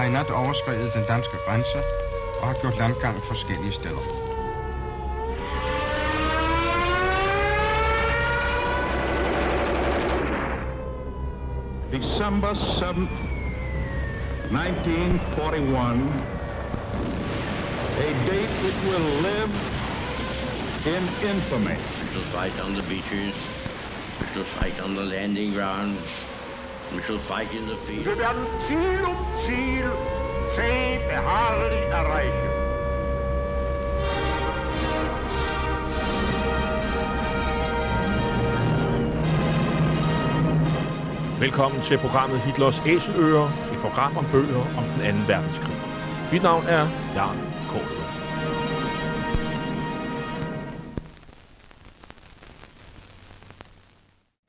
har i nat overskrevet den danske grænse og har gjort landgang forskellige steder. December 7th, 1941, a date which will live in infamy. We shall fight on the beaches. We shall fight on the landing grounds. Wir werden Ziel um Ziel zäh beharrlich erreichen. Velkommen til programmet Hitlers Æseløer, et program om bøger om den 2. verdenskrig. Mit navn er Jan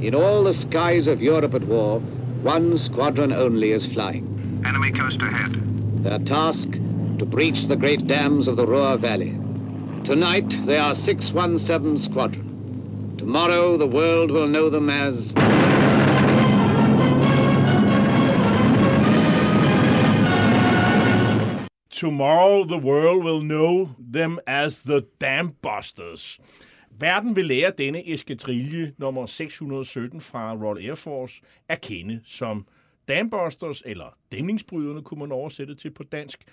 In all the skies of Europe at war, one squadron only is flying. Enemy coast ahead. Their task, to breach the great dams of the Ruhr Valley. Tonight, they are 617 Squadron. Tomorrow, the world will know them as... Tomorrow the world will know them as the Dam Busters. Verden vil lære denne eskadrille nummer 617 fra Royal Air Force at kende som Dambusters, eller dæmningsbryderne kunne man oversætte til på dansk.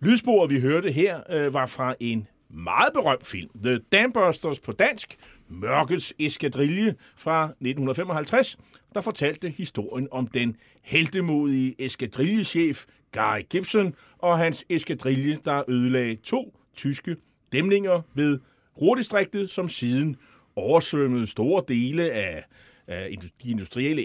Lydsporet, vi hørte her, øh, var fra en meget berømt film, The Dambusters på dansk, Mørkets Eskadrille fra 1955, der fortalte historien om den heldemodige eskadrillechef Guy Gibson og hans eskadrille, der ødelagde to tyske dæmninger ved Ruhrdistriktet, som siden oversvømmede store dele af, de industrielle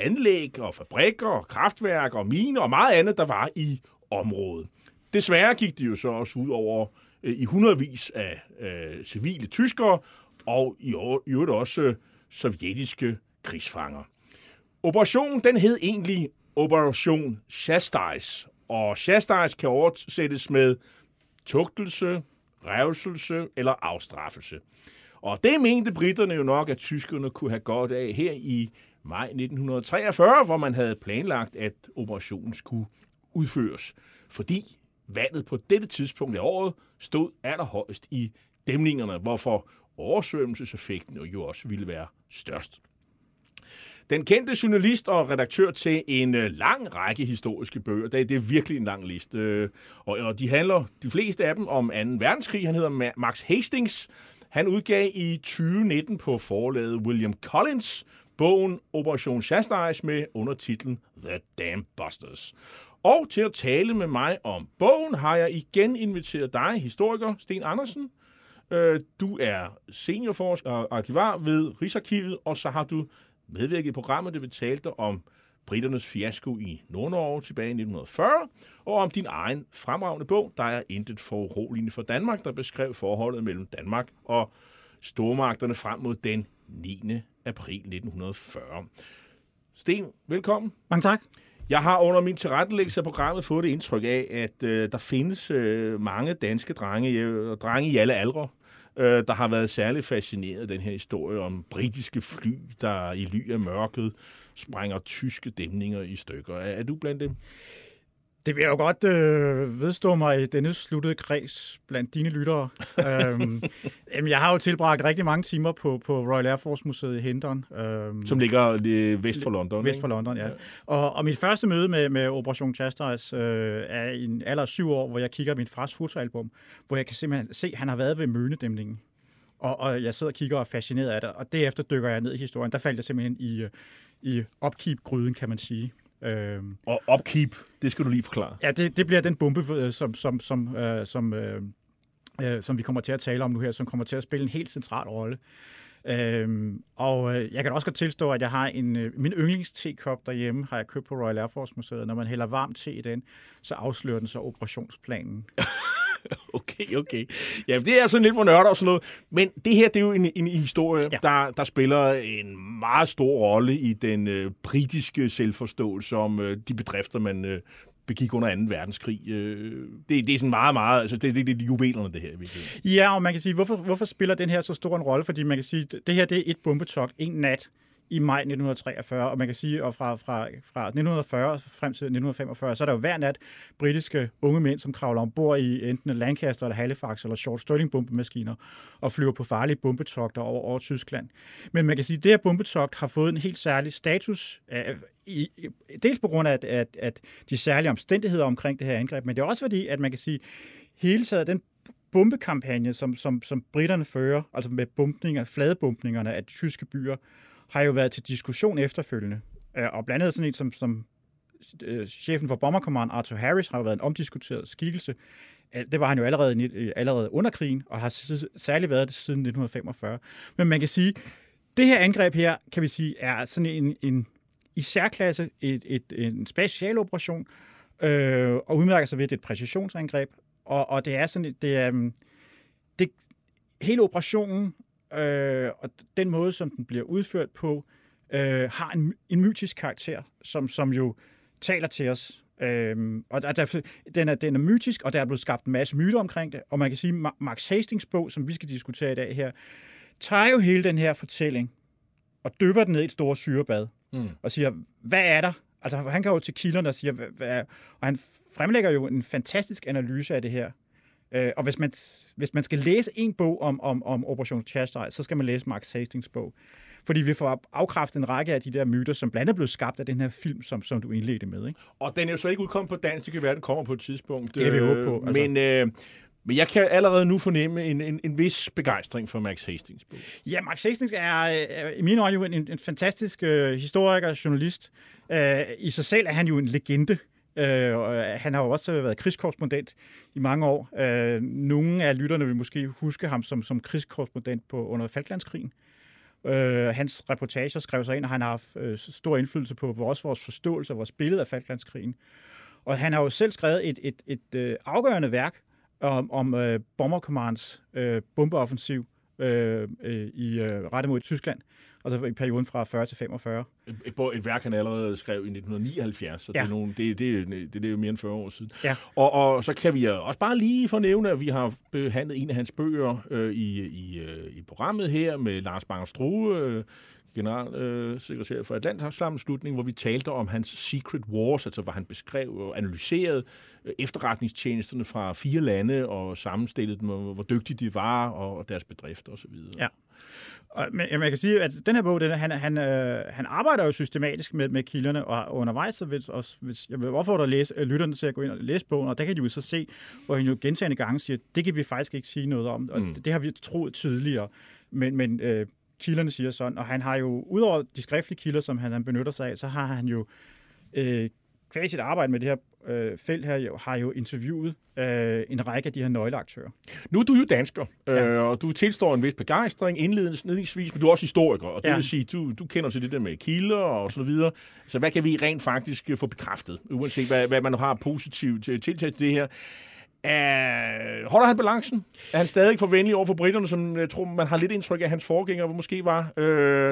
anlæg og fabrikker og kraftværker og miner og meget andet, der var i området. Desværre gik det jo så også ud over øh, i hundredvis af øh, civile tyskere og i øvrigt også øh, sovjetiske krigsfanger. Operationen den hed egentlig Operation Chastise, og Chastise kan oversættes med tugtelse, revselse eller afstraffelse. Og det mente britterne jo nok, at tyskerne kunne have godt af her i maj 1943, hvor man havde planlagt, at operationen skulle udføres. Fordi vandet på dette tidspunkt af året stod allerhøjst i dæmningerne, hvorfor oversvømmelseseffekten jo også ville være størst. Den kendte journalist og redaktør til en øh, lang række historiske bøger. Det er, det er virkelig en lang liste. Øh, og, og de handler, de fleste af dem, om 2. verdenskrig. Han hedder Max Hastings. Han udgav i 2019 på forlaget William Collins bogen Operation Chastais med undertitlen The Damn Busters. Og til at tale med mig om bogen har jeg igen inviteret dig, historiker Sten Andersen. Øh, du er seniorforsker og arkivar ved Rigsarkivet, og så har du medvirket i programmet, det vi talte om britternes fiasko i Nord-Norge tilbage i 1940, og om din egen fremragende bog, der er intet for for Danmark, der beskrev forholdet mellem Danmark og stormagterne frem mod den 9. april 1940. Sten, velkommen. Mange tak. Jeg har under min tilrettelæggelse af programmet fået det indtryk af, at øh, der findes øh, mange danske drenge, øh, drenge i alle aldre, øh, der har været særligt fascineret af den her historie om britiske fly, der i ly af mørket sprænger tyske dæmninger i stykker. Er, er du blandt dem? Det vil jeg jo godt øh, vedstå mig i denne sluttede kreds blandt dine lyttere. øhm, jamen, jeg har jo tilbragt rigtig mange timer på, på Royal Air Force Museet i Hendon. Øhm, Som ligger lige vest for London. Vest for London, ja. ja. Og, og mit første møde med, med Operation Chastais øh, er i en alder af syv år, hvor jeg kigger min fars fotoalbum, hvor jeg kan simpelthen se, at han har været ved Mønedæmningen. Og, og jeg sidder og kigger og er fascineret af det, og derefter dykker jeg ned i historien. Der faldt jeg simpelthen i, øh, i upkeep-gryden, kan man sige. Øhm, Og upkeep, det skal du lige forklare. Ja, det, det bliver den bombe, øh, som, som, som, øh, som, øh, øh, som vi kommer til at tale om nu her, som kommer til at spille en helt central rolle. Øhm, og øh, jeg kan også godt tilstå, at jeg har en øh, min yndlings-tekop derhjemme, har jeg købt på Royal Air Force Museet. Når man hælder varm te i den, så afslører den så operationsplanen. Okay, okay. Ja, det er sådan lidt for nørder og sådan noget. Men det her, det er jo en, en historie, ja. Der, der spiller en meget stor rolle i den øh, britiske selvforståelse om øh, de bedrifter, man øh, begik under 2. verdenskrig. Øh, det, det er sådan meget, meget... Altså, det, det, det er juvelerne, det her. i virkeligheden. Ja, og man kan sige, hvorfor, hvorfor spiller den her så stor en rolle? Fordi man kan sige, det her det er et bombetogt, en nat i maj 1943, og man kan sige, og fra, fra, fra 1940 frem til 1945, så er der jo hver nat britiske unge mænd, som kravler ombord i enten Lancaster eller Halifax eller Short Stirling bombemaskiner og flyver på farlige bombetogter over, over Tyskland. Men man kan sige, at det her bombetogt har fået en helt særlig status, øh, i, i- dels på grund af at, at, at de særlige omstændigheder omkring det her angreb, men det er også fordi, at man kan sige, hele taget den bombekampagne, som, som, som britterne fører, altså med bumpninger, fladebumpningerne af tyske byer, har jo været til diskussion efterfølgende. Øh, og blandt andet sådan en som, som øh, chefen for Bomber Command, Arthur Harris, har jo været en omdiskuteret skikkelse. Øh, det var han jo allerede, allerede under krigen, og har særligt været det siden 1945. Men man kan sige, det her angreb her, kan vi sige, er sådan en, en i særklasse et, et, en specialoperation, øh, og udmærker sig ved, at det er et præcisionsangreb. Og, og det er sådan, det er, mm, det, hele operationen øh, og den måde, som den bliver udført på, øh, har en, en mytisk karakter, som, som jo taler til os. Øhm, og der, der, den, er, den er mytisk, og der er blevet skabt en masse myter omkring det. Og man kan sige, at Max Hastings bog, som vi skal diskutere i dag her, tager jo hele den her fortælling og dypper den ned i et stort syrebad. Mm. Og siger, hvad er der? Altså, han kan jo til kilderne og siger, hvad, hvad, og han fremlægger jo en fantastisk analyse af det her. Øh, og hvis man, hvis man skal læse en bog om, om, om Operation Chastise, så skal man læse Max Hastings bog. Fordi vi får afkræftet en række af de der myter, som blandt andet blev skabt af den her film, som, som du indledte med. Ikke? Og den er jo så ikke udkommet på dansk. Det kan være, den kommer på et tidspunkt. Det vi Øh, håbe på, altså. Men, øh, men jeg kan allerede nu fornemme en, en, en vis begejstring for Max Hastings bog. Ja, Max Hastings er, er i mine øjne jo en, en fantastisk øh, historiker og journalist. Øh, I sig selv er han jo en legende. Øh, Øh, øh, han har jo også været krigskorrespondent i mange år. Øh, nogle af lytterne vil måske huske ham som, som krigskorrespondent på, under Falklandskrigen. Øh, hans reportager skrev sig ind, og han har haft øh, stor indflydelse på vores, vores forståelse og vores billede af Falklandskrigen. Og han har jo selv skrevet et, et, et, øh, afgørende værk om, om øh, Bomber Commands øh, bombeoffensiv øh, øh, i øh, rettet mod Tyskland, altså i perioden fra 40 til 45. Et, et, værk, han allerede skrev i 1979, så ja. Det, er nogle, det, det, det, det er jo mere end 40 år siden. Ja. Og, og så kan vi også bare lige fornævne, at vi har behandlet en af hans bøger øh, i, i, øh, i programmet her med Lars Banger Strue, øh, generalsekretær for Atlanterhavssammenslutning, hvor vi talte om hans Secret Wars, altså hvor han beskrev og analyserede øh, efterretningstjenesterne fra fire lande og sammenstillede dem, og hvor dygtige de var og, og deres bedrifter osv. Ja. Og, men men jeg kan sige, at den her bog, den, han, han, øh, han arbejder jo systematisk med, med kilderne, og undervejs, så hvis, også, hvis, jeg vil opfordre læse, øh, lytterne til at gå ind og læse bogen, og der kan de jo så se, hvor han jo gentagende gange siger, det kan vi faktisk ikke sige noget om, og mm. det, det har vi troet tidligere, men, men øh, kilderne siger sådan, og han har jo, udover de skriftlige kilder, som han, han benytter sig af, så har han jo øh, kvæg sit arbejde med det her øh, felt her, jo, har jo interviewet øh, en række af de her nøgleaktører. Nu er du jo dansker, ja. øh, og du tilstår en vis begejstring indledningsvis, men du er også historiker, og det ja. Ja. vil sige, du, du kender til det der med kilder og så videre. Så hvad kan vi rent faktisk øh, få bekræftet, uanset hvad, hvad man har positivt til tiltag til det her? Uh, holder han balancen? Er han stadig for venlig over for britterne, som jeg tror, man har lidt indtryk af, hans forgænger måske var? Uh,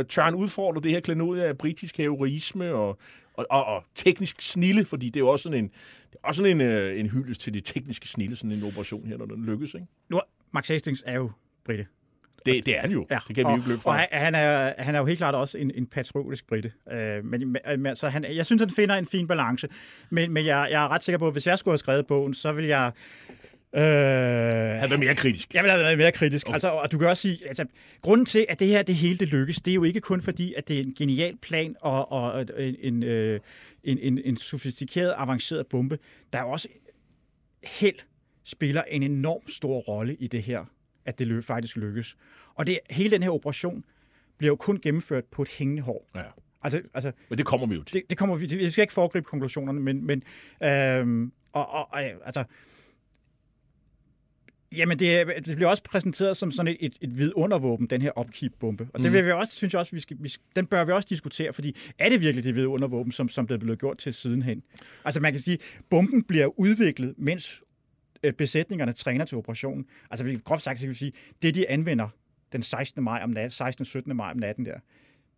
tør han udfordre det her klenodie af britisk heroisme og, og, og, og teknisk snille? Fordi det er jo også sådan en, det er også sådan en, uh, en hyldest til det tekniske snille, sådan en operation her, når den lykkes, ikke? Nu, Max Hastings er jo britte. Det, det er han jo. Ja, det kan vi og, jo ikke løbe Og fra. han, han, er, han er jo helt klart også en, en patriotisk britte. Øh, men, men, så han, jeg synes, han finder en fin balance. Men, men jeg, jeg er ret sikker på, at hvis jeg skulle have skrevet bogen, så vil jeg... Øh, Han er mere kritisk. jeg vil have været mere kritisk. Okay. Altså, og du kan også sige, altså, grunden til, at det her det hele det lykkes, det er jo ikke kun fordi, at det er en genial plan og, og en, en, øh, en, en, en sofistikeret, avanceret bombe. Der er også held spiller en enorm stor rolle i det her. at det faktisk lykkes. Og det, hele den her operation bliver jo kun gennemført på et hængende hår. Ja. Altså, altså Men det kommer vi jo til. det, det kommer vi til. Jeg skal ikke foregribe konklusionerne, men, men øhm, og, og, altså, Jamen, det, det bliver også præsenteret som sådan et, et, et vidundervåben, den her upkeep-bombe. Og det vil vi også, synes jeg også, vi skal, vi, den bør vi også diskutere, fordi er det virkelig det vidundervåben, som, som det er blevet gjort til sidenhen? Altså, man kan sige, bomben bliver udviklet, mens øh, besætningerne træner til operationen. Altså, vi- groft sagt, så kan vi sige, det de anvender den 16. maj om natten, 16. 17. maj om natten der,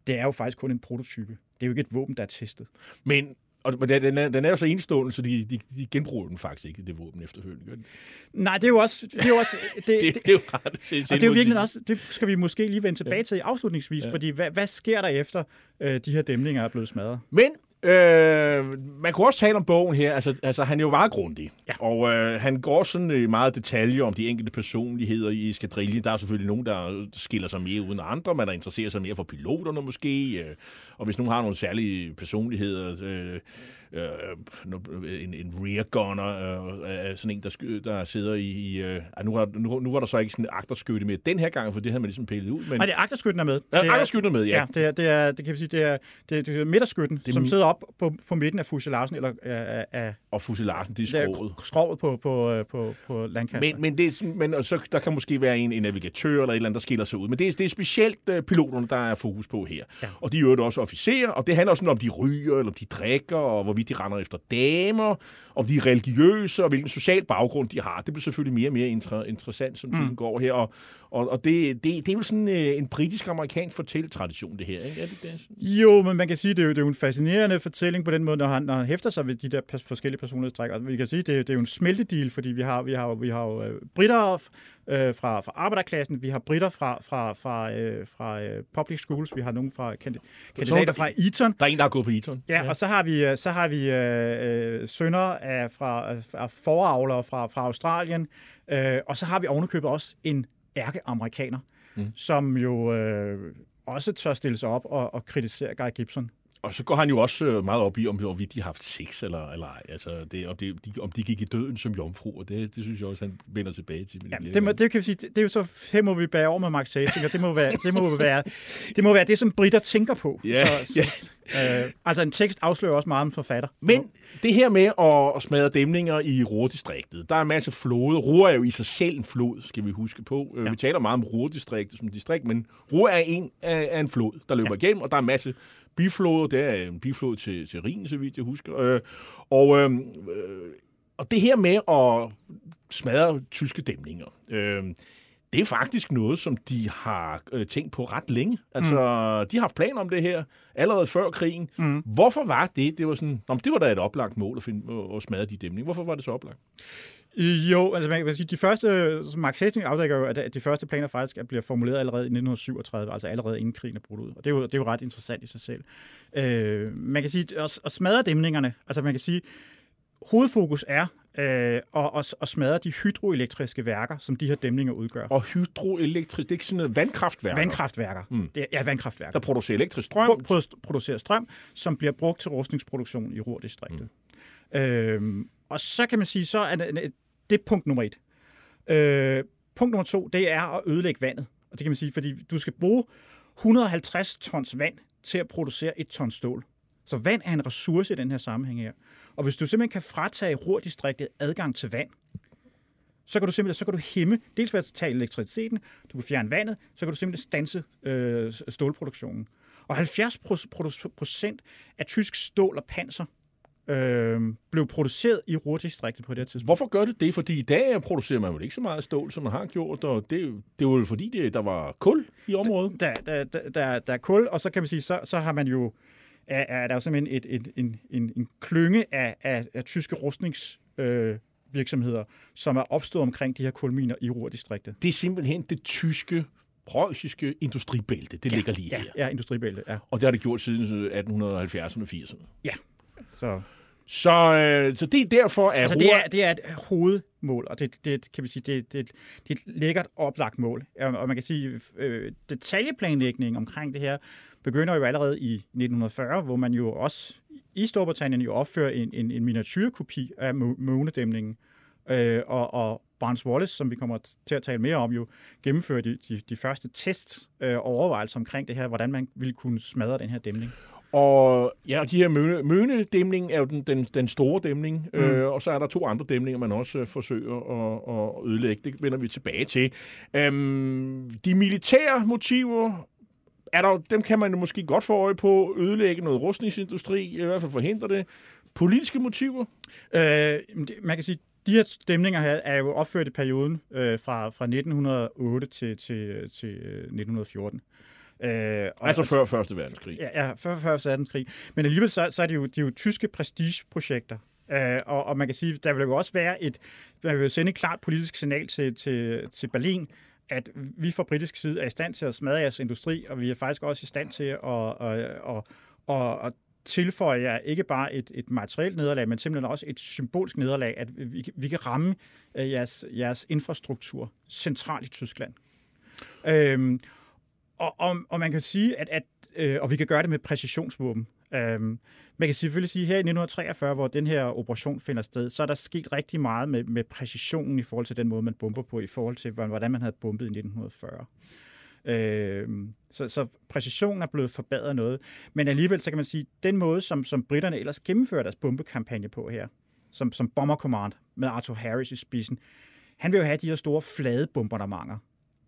det er jo faktisk kun en prototype. Det er jo ikke et våben, der er testet. Men, og, men den, er, den er jo så enestående, så de, de, de genbruger den faktisk ikke, det våben efterfølgende. Nej, det er jo også... Det er jo også det, Det, det, er jo ret Og det er jo virkelig også, det skal vi måske lige vende tilbage til afslutningsvis, ja. fordi hvad, hvad sker der efter øh, de her dæmninger er blevet smadret? Men øh, man kunne også tale om bogen her. Altså, altså han er jo meget grundig. Ja. Og øh, han går sådan i meget detaljer om de enkelte personligheder i eskadrillen. Der er selvfølgelig nogen, der skiller sig mere uden andre. Man der interesserer sig mere for piloterne måske. Øh, og hvis nogen har nogle særlige personligheder... Øh, øh, en, en rear gunner, øh, sådan en, der, sky, der sidder i... i øh, nu, var, nu, nu var der så ikke sådan en agterskytte med den her gang, for det havde man ligesom pillet ud. Men, Nej, det er agterskytten er med. Ja, det er, agterskytten er med, ja. ja. det, er, det, er, det kan vi sige, det er, det er, det er midterskytten, er som sidder op på, på midten af fuselagen, eller af, af, Og Larsen, det er skroget. skroget på, på, øh, på, på landkassen. Men, men, det er, men og så, der kan måske være en, en navigatør eller et eller andet, der skiller sig ud. Men det er, det er specielt uh, piloterne, der er fokus på her. Ja. Og de er jo også officerer, og det handler også om, de ryger, eller om de drikker, og hvorvidt de render efter damer, om de er religiøse, og hvilken social baggrund de har. Det bliver selvfølgelig mere og mere inter- interessant, som tiden mm. går her. Og, og, og det, det, det er jo sådan uh, en britisk-amerikansk fortælletradition, det her. Ikke? Er det det? Jo, men man kan sige, det er jo, det er jo en fascinerende fortælling på den måde, når han, når han hæfter sig ved de der forskellige personlighedstræk. Og vi kan sige, det, er- det er jo en smeltedeal, fordi vi har, vi har, vi har jo øh, britter øh, fra, fra arbejderklassen, vi har britter fra, fra, fra, øh, fra øh, public schools, vi har nogen fra kandi- kandidater fra Eton, Der er en, der har gået på Eton. Ja, ja, og så har vi, øh, så har vi øh, øh, sønner af, fra, af foravlere fra, fra Australien, øh, og så har vi ovenikøbet også en ærkeamerikaner, mm. som jo øh, også tør stille sig op og, og kritisere Guy Gibson. Og så går han jo også øh, meget op i, om hvorvidt de har haft sex eller, eller ej. Altså, det, om, det, de, om de gik i døden som jomfruer. Det, det synes jeg også, han vender tilbage til. Ja, det, må, det kan vi sige, det, det er jo så, her må vi bære over med Mark Safing, og det må være det, må være, det, må være det som britter tænker på. Ja, så, så, øh, altså en tekst afslører også meget om forfatter. Men det her med at, at smadre dæmninger i Ruhrdistriktet, der er en masse floder. Ruhr er jo i sig selv en flod, skal vi huske på. Ja. Vi taler meget om Ruhrdistriktet som distrikt, men Ruhr er en af, af en flod, der løber ja. igennem, og der er en masse bifloder. Det er en biflod til, til Rhin, så vidt jeg husker. Øh, og, øh, øh, og det her med at smadre tyske dæmninger, øh, det er faktisk noget, som de har øh, tænkt på ret længe. Altså, mm. de har haft planer om det her allerede før krigen. Mm. Hvorfor var det? Det var sådan, men det var da et oplagt mål at, finde, at smadre de dæmninger. Hvorfor var det så oplagt? Jo, altså man kan sige, de første, som Mark Hastings afdækker jo, at de første planer faktisk bliver formuleret allerede i 1937, altså allerede inden krigen er brudt ud. Og det er jo, det er jo ret interessant i sig selv. Øh, man kan sige, at, at smadre dæmningerne, altså man kan sige, hovedfokus er øh, at, at, at smadre de hydroelektriske værker, som de her dæmninger udgør. Og hydroelektrisk, det er ikke sådan noget vandkraftværk, Vandkraftværker. Mm. Det er, ja, vandkraftværker. der producerer elektrisk strøm. Pro- pro- producerer strøm, som bliver brugt til rustningsproduktion i Ruhrdistriktet. Mm. Øhm, og så kan man sige, så er det, det er punkt nummer et. Øh, punkt nummer to, det er at ødelægge vandet. Og det kan man sige, fordi du skal bruge 150 tons vand til at producere et ton stål. Så vand er en ressource i den her sammenhæng her. Og hvis du simpelthen kan fratage rurdistriktet adgang til vand, så kan du simpelthen så kan du hæmme, dels ved at tage elektriciteten, du kan fjerne vandet, så kan du simpelthen stanse øh, stålproduktionen. Og 70 procent af tysk stål og panser øh, blev produceret i Ruhrdistriktet på det her tidspunkt. Hvorfor gør det det? Fordi i dag producerer man jo ikke så meget stål, som man har gjort, og det, det var jo fordi, det, der var kul i området. Der, der, der, der, der er kul, og så kan man sige, så, så har man jo, er, er der jo simpelthen et, et, en, en, en klynge af, af, af tyske rustningsvirksomheder, øh, virksomheder, som er opstået omkring de her kulminer i Ruhrdistriktet. Det er simpelthen det tyske, preussiske industribælte. Det ligger lige Ja, her. ja, industribælte, ja. Og det har det gjort siden 1870'erne og 80'erne. ja. Så, Så, øh, så det er derfor, at altså, det, er, det er et hovedmål, og det, det kan vi sige, det, det, det er et lækkert oplagt mål. Og man kan sige, øh, detaljeplanlægningen omkring det her begynder jo allerede i 1940, hvor man jo også i Storbritannien jo opfører en, en, en miniatyrkopi af månedæmningen. Øh, og, og Barnes Wallace, som vi kommer til at tale mere om, jo gennemfører de, de, de første test øh, overvejelser omkring det her, hvordan man ville kunne smadre den her dæmning. Og ja, de her møne, mønedæmning er jo den, den, den store dæmning, mm. øh, og så er der to andre dæmninger, man også øh, forsøger at, at ødelægge. Det vender vi tilbage til. Øhm, de militære motiver, er der, dem kan man måske godt få øje på, ødelægge noget rustningsindustri, i hvert fald forhindre det. Politiske motiver? Øh, man kan sige, de her stemninger her er jo opført i perioden øh, fra, fra 1908 til, til, til 1914. Øh, og altså før Første Verdenskrig. Ja, ja før Første Verdenskrig. Men alligevel så, så er det jo, de er jo tyske prestigeprojekter. Øh, og, og man kan sige, der vil jo også være et, man vil sende et klart politisk signal til, til, til Berlin, at vi fra britisk side er i stand til at smadre jeres industri, og vi er faktisk også i stand til at, at, at, at, at tilføje jer ikke bare et, et materielt nederlag, men simpelthen også et symbolsk nederlag, at vi, vi kan ramme uh, jeres, jeres infrastruktur centralt i Tyskland. Øhm, og, og, og man kan sige, at, at øh, og vi kan gøre det med præcisionsvåben. Øhm, man kan selvfølgelig sige, at her i 1943, hvor den her operation finder sted, så er der sket rigtig meget med, med præcisionen i forhold til den måde, man bomber på, i forhold til, hvordan man havde bombet i 1940. Øhm, så, så præcisionen er blevet forbedret noget. Men alligevel, så kan man sige, at den måde, som, som britterne ellers gennemfører deres bombekampagne på her, som, som Bomber Command med Arthur Harris i spidsen, han vil jo have de her store flade bombardementer,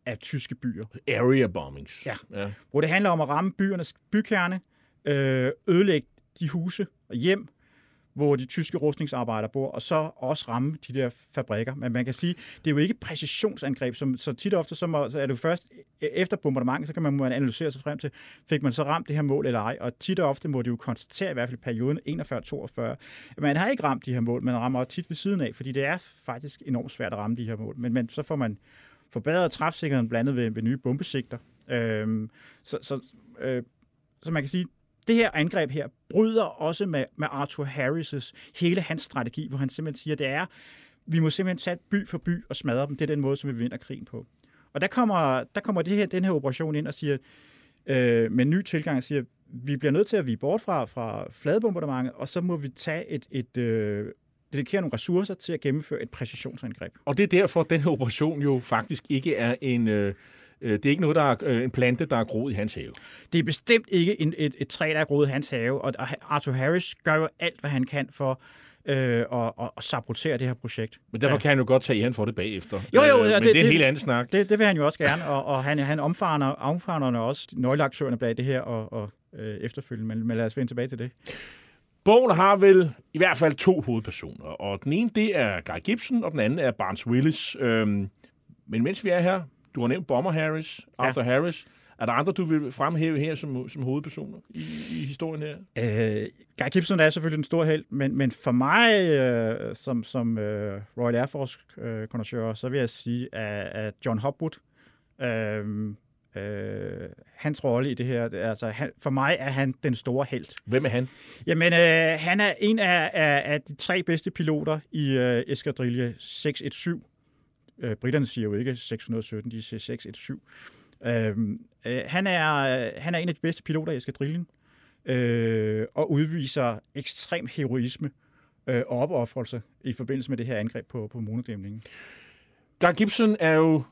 af tyske byer. Area bombings. Ja. ja. Hvor det handler om at ramme byernes bykerne, øh, ødelægge de huse og hjem, hvor de tyske rustningsarbejdere bor, og så også ramme de der fabrikker. Men man kan sige, det er jo ikke præcisionsangreb, som, så tit og ofte så, må, så er det først e- efter bombardementet, så kan man, man analysere sig frem til, fik man så ramt det her mål eller ej, og tit og ofte må det jo konstatere, i hvert fald i perioden 41-42, man har ikke ramt de her mål, man rammer tit ved siden af, fordi det er faktisk enormt svært at ramme de her mål, men, men så får man forbedret træfsikkerheden blandet ved, ved nye bombesigter. Øhm, så, så, øh, så man kan sige, det her angreb her bryder også med, med Arthur Harris' hele hans strategi, hvor han simpelthen siger, det er, vi må simpelthen tage by for by og smadre dem. Det er den måde, som vi vinder krigen på. Og der kommer, der kommer det her, den her operation ind og siger, øh, med en ny tilgang, siger, vi bliver nødt til at vige bort fra, fra fladebombardementet, og så må vi tage et, et øh, dedikere nogle ressourcer til at gennemføre et præcisionsangreb. Og det er derfor, at den her operation jo faktisk ikke er en... Øh, øh det er ikke noget, der er øh, en plante, der er groet i hans have. Det er bestemt ikke en, et, et træ, der er groet i hans have, og Arthur Harris gør jo alt, hvad han kan for øh, og, og, og sabotere det her projekt. Men derfor ja. kan han jo godt tage igen for det bagefter. Jo, jo. Øh, ja, men det, det er en helt anden snak. Det, det vil han jo også gerne, og, og han, han omfavner, omfavner også nøgleaktørerne bag det her og, og øh, efterfølgende, men, men lad os vende tilbage til det. Bogen har vel i hvert fald to hovedpersoner, og den ene det er Guy Gibson, og den anden er Barnes Willis. Øhm, men mens vi er her, du har nævnt Bomber Harris, Arthur ja. Harris. Er der andre, du vil fremhæve her som, som hovedpersoner i, i historien her? Øh, Guy Gibson er selvfølgelig en stor held, men, men for mig øh, som, som øh, Royal Air Force øh, så vil jeg sige, at, at John Hopwood, øh, øh, hans rolle i det her. Altså, han, for mig er han den store held. Hvem er han? Jamen, øh, han er en af, af, af de tre bedste piloter i øh, eskadrille 617. Øh, britterne siger jo ikke 617, de siger 617. Øh, øh, han, er, han er en af de bedste piloter i eskadrillen, øh, og udviser ekstrem heroisme øh, og opoffrelse i forbindelse med det her angreb på, på monodæmningen. Guy Gibson er jo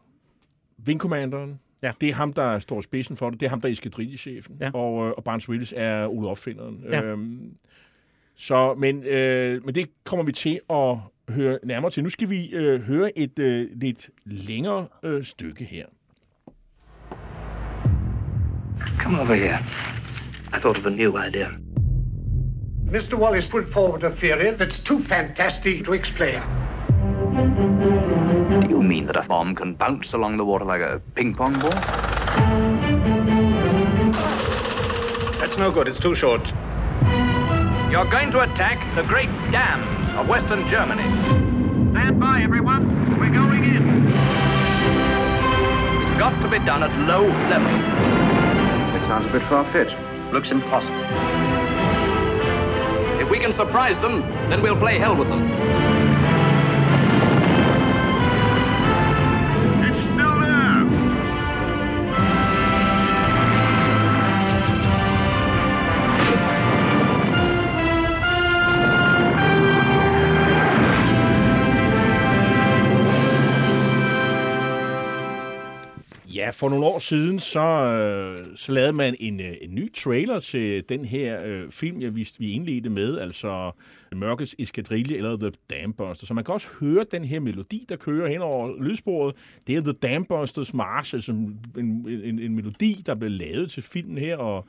wingcommanderen Ja. Det er ham, der står spidsen for det. Det er ham, der er eskadrillechefen. Ja. Og, øh, og Barnes Willis er Ole Opfinderen. Ja. Øhm, så, men, øh, men det kommer vi til at høre nærmere til. Nu skal vi øh, høre et øh, lidt længere øh, stykke her. Come over here. I thought of a new idea. Mr. Wallace put forward a theory that's too fantastic to explain. Do you mean that a bomb can bounce along the water like a ping pong ball? That's no good, it's too short. You're going to attack the great dams of Western Germany. Stand by, everyone. We're going in. It's got to be done at low level. It sounds a bit far-fetched. Looks impossible. If we can surprise them, then we'll play hell with them. Ja, for nogle år siden, så, øh, så lavede man en, øh, en ny trailer til den her øh, film, jeg viste, vi indledte med, altså Mørkets Eskadrille eller The Dambuster. Så man kan også høre den her melodi, der kører hen over lydsporet. Det er The Dambusters March, altså en, en, en melodi, der blev lavet til filmen her, og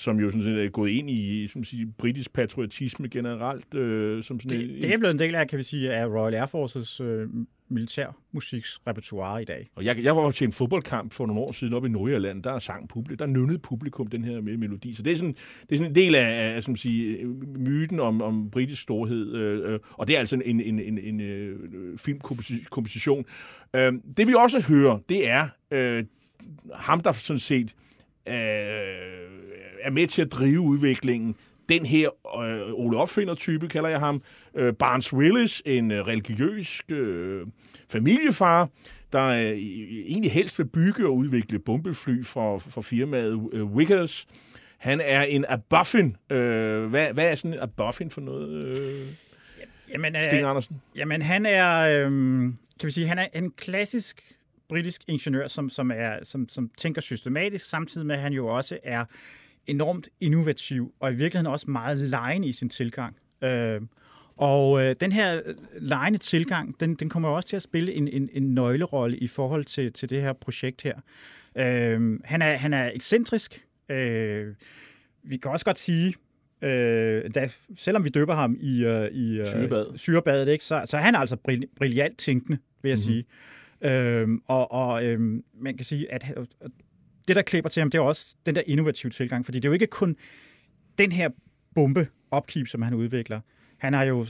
som jo sådan set er gået ind i som siger, britisk patriotisme generelt. Øh, som sådan det, det er blevet en del af, kan vi sige, af Royal Air Forces øh, militærmusiks repertoire i dag. Og jeg, jeg var til en fodboldkamp for nogle år siden oppe i Nordjylland, der sang publikum, der nynnede publikum den her melodi. Så det er sådan, det er sådan en del af, af som sige, myten om, om britisk storhed, øh, øh, og det er altså en, en, en, en øh, filmkomposition. Øh, det vi også hører, det er øh, ham, der sådan set øh, er med til at drive udviklingen. Den her øh, Ole Opfinder-type, kalder jeg ham. Øh, Barnes Willis, en øh, religiøs øh, familiefar, der øh, egentlig helst vil bygge og udvikle bombefly for, for firmaet øh, Wickers. Han er en abuffin. Øh, hvad, hvad er sådan en abuffin for noget? Øh? Jamen, øh, Sten Andersen? Jamen, han er, øh, kan vi sige, han er en klassisk britisk ingeniør, som, som, er, som, som tænker systematisk, samtidig med, at han jo også er enormt innovativ, og i virkeligheden også meget lejende i sin tilgang. Øh, og øh, den her lejende tilgang, den, den kommer også til at spille en, en, en nøglerolle i forhold til, til det her projekt her. Øh, han, er, han er ekscentrisk. Øh, vi kan også godt sige, øh, da, selvom vi døber ham i, uh, i uh, Syrebad. syrebadet, ikke, så, så er han altså brilliant tænkende, vil jeg mm-hmm. sige. Øh, og og øh, man kan sige, at det, der klipper til ham, det er også den der innovative tilgang, fordi det er jo ikke kun den her bombe opkeep, som han udvikler. Han har jo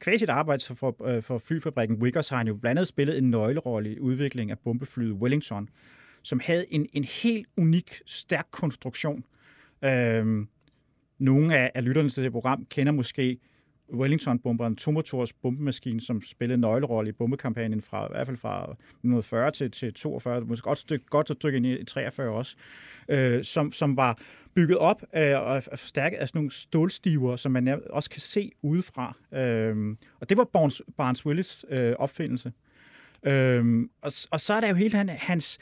kvæg sit arbejde for, øh, for flyfabrikken Wickers, har han jo blandt andet spillet en nøglerolle i udviklingen af bombeflyet Wellington, som havde en, en helt unik, stærk konstruktion. Øhm, nogle af, af lytterne til det program kender måske Wellington-bomberen, tomotors bombemaskine, som spillede nøglerolle i bombekampagnen fra, i hvert fald fra 1940 til, til 42, måske godt stykke, godt at dykke ind i 43 også, øh, som, som var bygget op øh, og forstærket af sådan nogle stålstiver, som man også kan se udefra. Øh, og det var Barnes, Barnes Willis øh, opfindelse. Øh, og, og så er der jo hele han, hans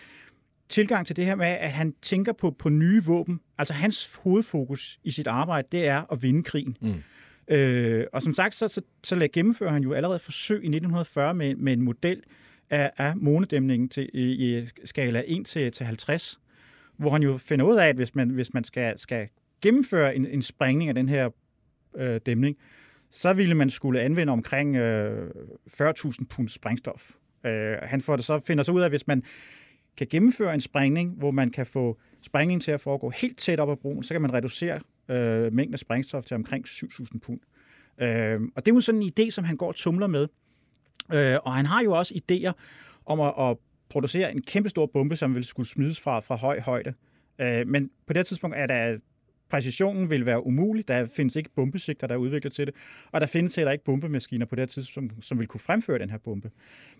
tilgang til det her med, at han tænker på, på nye våben. Altså hans hovedfokus i sit arbejde, det er at vinde krigen. Mm. Øh, og som sagt, så, så, så gennemfører han jo allerede forsøg i 1940 med, med en model af, af monedæmningen til, i, i skala 1 til, til 50, hvor han jo finder ud af, at hvis man, hvis man skal, skal gennemføre en, en sprængning af den her øh, dæmning, så ville man skulle anvende omkring øh, 40.000 pund sprængstof. Øh, han får det så, finder så ud af, at hvis man kan gennemføre en sprængning, hvor man kan få sprængningen til at foregå helt tæt op ad broen, så kan man reducere øh, mængden af sprængstof til omkring 7.000 pund. Øh, og det er jo sådan en idé, som han går og tumler med. Øh, og han har jo også idéer om at, at producere en kæmpestor bombe, som vil skulle smides fra, fra høj højde. Øh, men på det tidspunkt er der præcisionen vil være umulig. Der findes ikke bombesigter, der er udviklet til det, og der findes heller ikke bombemaskiner på det tidspunkt, som som vil kunne fremføre den her bombe.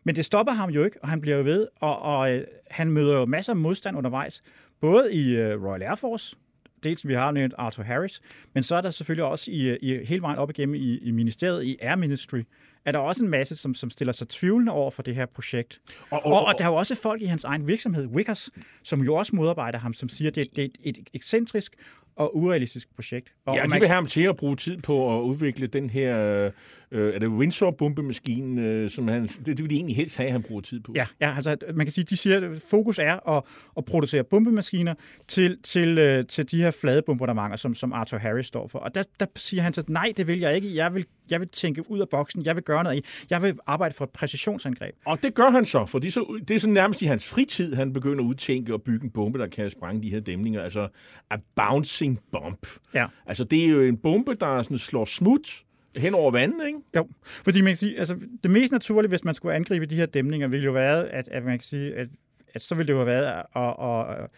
Men det stopper ham jo ikke, og han bliver jo ved, og, og øh, han møder jo masser af modstand undervejs, både i øh, Royal Air Force, dels vi har nævnt Arthur Harris, men så er der selvfølgelig også i, i hele vejen op igennem i, i ministeriet, i Air Ministry, er der også en masse, som, som stiller sig tvivlende over for det her projekt. Og, og, og, og der er jo også folk i hans egen virksomhed, Wickers, som jo også modarbejder ham, som siger, at det, det er et, et ekscentrisk og urealistisk projekt. Og ja, man... de vil have ham til at bruge tid på at udvikle den her, øh, er det Windsor-bombemaskine, øh, som han, det, det vil de egentlig helst have, at han bruger tid på. Ja, ja altså man kan sige, de siger, at fokus er at, at producere bombemaskiner til, til, øh, til de her flade bombardementer, som, som Arthur Harris står for. Og der, der siger han så, nej, det vil jeg ikke. Jeg vil, jeg vil tænke ud af boksen. Jeg vil gøre noget i. Jeg vil arbejde for et præcisionsangreb. Og det gør han så, for det er, så, det er så nærmest i hans fritid, han begynder at udtænke og bygge en bombe, der kan sprænge de her dæmninger. Altså a bouncing bomb. Ja. Altså det er jo en bombe, der sådan slår smut hen over vandet, ikke? Jo, fordi man kan sige, altså det mest naturlige, hvis man skulle angribe de her dæmninger, ville jo være, at, at man kan sige, at, at så ville det jo have været at, at,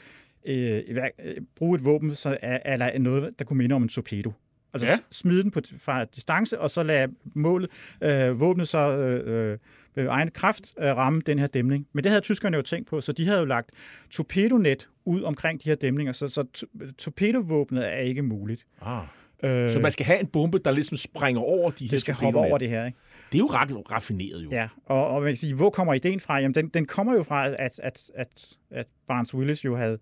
at, at, at bruge et våben, så, eller noget, der kunne minde om en torpedo. Altså ja. smide den på, fra distance, og så lade målet, øh, våbnet så øh, ved egen kraft øh, ramme den her dæmning. Men det havde tyskerne jo tænkt på, så de havde jo lagt torpedonet ud omkring de her dæmninger, så, så torpedovåbnet er ikke muligt. Ah. Øh, Så man skal have en bombe, der ligesom springer over de her det skal to hoppe over det her, ikke? Det er jo ret raffineret jo. Ja, og, og man kan sige, hvor kommer ideen fra? Jamen, den, den kommer jo fra, at, at, at, at Barnes Willis jo havde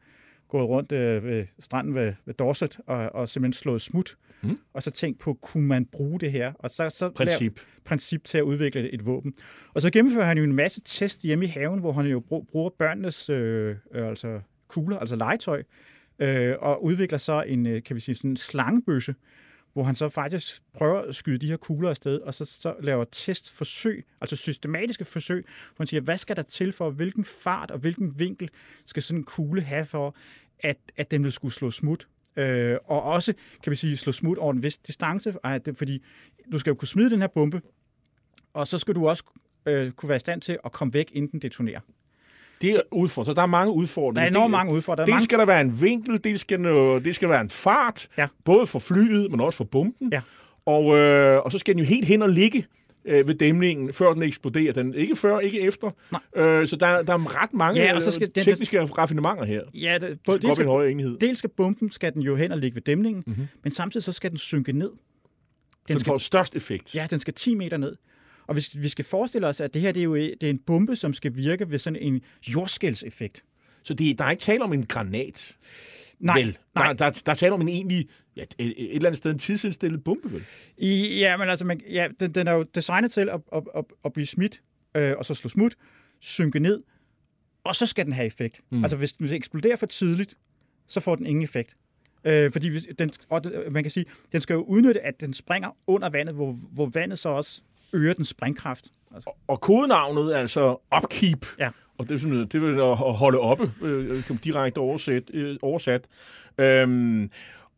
gået rundt øh, ved stranden ved, ved Dorset og, og simpelthen slået smut, Mm. og så tænkt på, kunne man bruge det her? Og så, så Princip. Lav, princip til at udvikle et våben. Og så gennemfører han jo en masse test hjemme i haven, hvor han jo brug, bruger børnenes øh, øh, altså kugler, altså legetøj, øh, og udvikler så en, øh, kan vi sige, sådan en slangebøsse, hvor han så faktisk prøver at skyde de her kugler afsted, og så, så laver testforsøg, altså systematiske forsøg, hvor han siger, hvad skal der til for, hvilken fart og hvilken vinkel skal sådan en kugle have for, at, at den vil skulle slå smut. Øh, og også, kan vi sige, slå smut over en vis distance, det, fordi du skal jo kunne smide den her bombe, og så skal du også øh, kunne være i stand til at komme væk, inden den detonerer. Det er udfordring. Så der er mange udfordringer. Der er enormt Det- mange udfordringer. Er Dels mange- skal der være en vinkel, dels skal, det skal være en fart, Ja. både for flyet, men også for bomben. Ja. Og, øh, og så skal den jo helt hen og ligge øh, ved dæmningen, før den eksploderer. Den, ikke før, ikke efter. Øh, så der, der er ret mange Ja, og så skal øh, den- tekniske raffinementer her. Ja, det, Både dels, skal, højere enhed. dels skal bomben skal den jo hen og ligge ved dæmningen, Mhm. mm-hmm. men samtidig så skal den synke ned. Så Den den skal, får størst effekt. ja, den skal 10 meter ned. Og hvis vi skal forestille os, at det her det er jo det er en bombe, som skal virke ved sådan en jordskældseffekt. Så det, der er ikke tale om en granat. Nej, vel? nej. Der, der, der er tale om en egentlig, ja, et, et eller andet sted en tidsindstillet bombe, vel? I, ja, men altså, man, ja, den, den er jo designet til at, at, at, at blive smidt, øh, og så slå smut, synke ned, og så skal den have effekt. Mm. Altså, hvis den eksploderer for tidligt, så får den ingen effekt. Øh, fordi hvis, den, og det- man kan sige, den skal jo udnytte, at den springer under vandet, hvor, hvor vandet så også øger den springkraft. Altså, Og kodenavnet er altså upkeep. Ja. Og det, sådan, det vil at holde oppe, øh, direkte oversat. Øh, oversat. Øhm,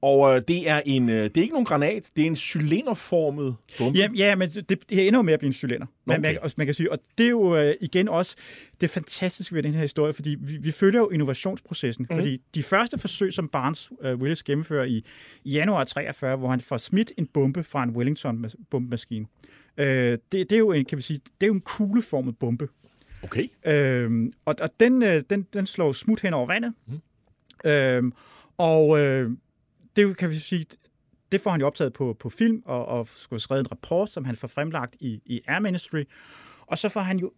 og øh, det er en, øh, det er ikke nogen granat, det er en cylinderformet bombe. Ja, ja, men det, det ender jo med at blive en cylinder. Man, Okay. man, og man kan sige, og det er jo øh, igen også det fantastiske ved den her historie, fordi vi, vi følger jo innovationsprocessen. Mm. Fordi de første forsøg, som Barnes øh, Willis gennemfører i, i januar 43, hvor han får smidt en bombe fra en Wellington-bombemaskine, øh, det, det er jo en, kan vi sige, det er jo en kugleformet bombe. Okay. Øhm, og og den, øh, den, den slår smut hen over vandet. Mm. Øhm, og øh, det kan vi sige, det får han jo optaget på, på film, og, og skulle skrevet en rapport, som han får fremlagt i, i Air Ministry. Og så får han jo,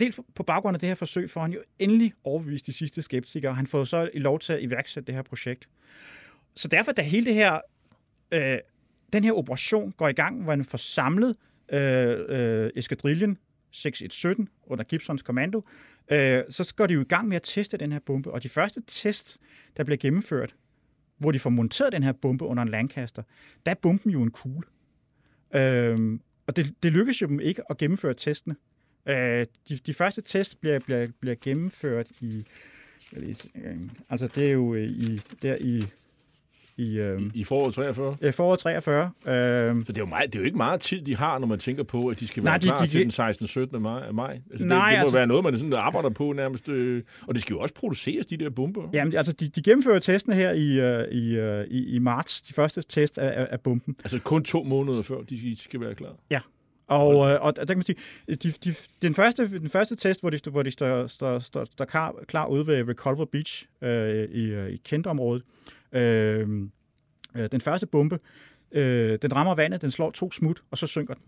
dels på baggrund af det her forsøg, får han jo endelig overbevist de sidste skeptikere. Han får så i lov til at iværksætte det her projekt. Så derfor, da hele det her, øh, den her operation går i gang, hvor han får samlet øh, øh, eskadrillen 6117 under Gibsons kommando, øh, så går de jo i gang med at teste den her bombe. Og de første test, der bliver gennemført, hvor de får monteret den her bombe under en Lancaster, der er bomben jo en kugle. Øhm, og det, det lykkes jo dem ikke at gennemføre testene. Øh, de, de første test bliver, bliver, bliver gennemført i... Øh, altså, det er jo øh, i, der i, i øh, I foråret 43. øh, foråret 43. Øh, Så det er, jo meget, det er jo ikke meget tid, de har, når man tænker på, at de skal være Nej, de- klar de- de, til de- den 16. 17. maj. maj. Altså, det, Nej, det må altså- være noget, man sådan arbejder på nærmest. Øh, og det skal jo også produceres, de der bomber. jamen, altså, de, de gennemfører testene her i, øh, i, øh, i, i marts, de første test af, af, af bomben. Altså kun to måneder før, de skal være klar. Ja. Og, øh, og der kan man sige, de, de, den, første, den første test, hvor de, hvor de står, står, står, står klar, klar ude ved Reculver Beach øh, i, øh, i Kent-området, øh, øh, den første bombe, øh, den rammer vandet, den slår to smut, og så synker den.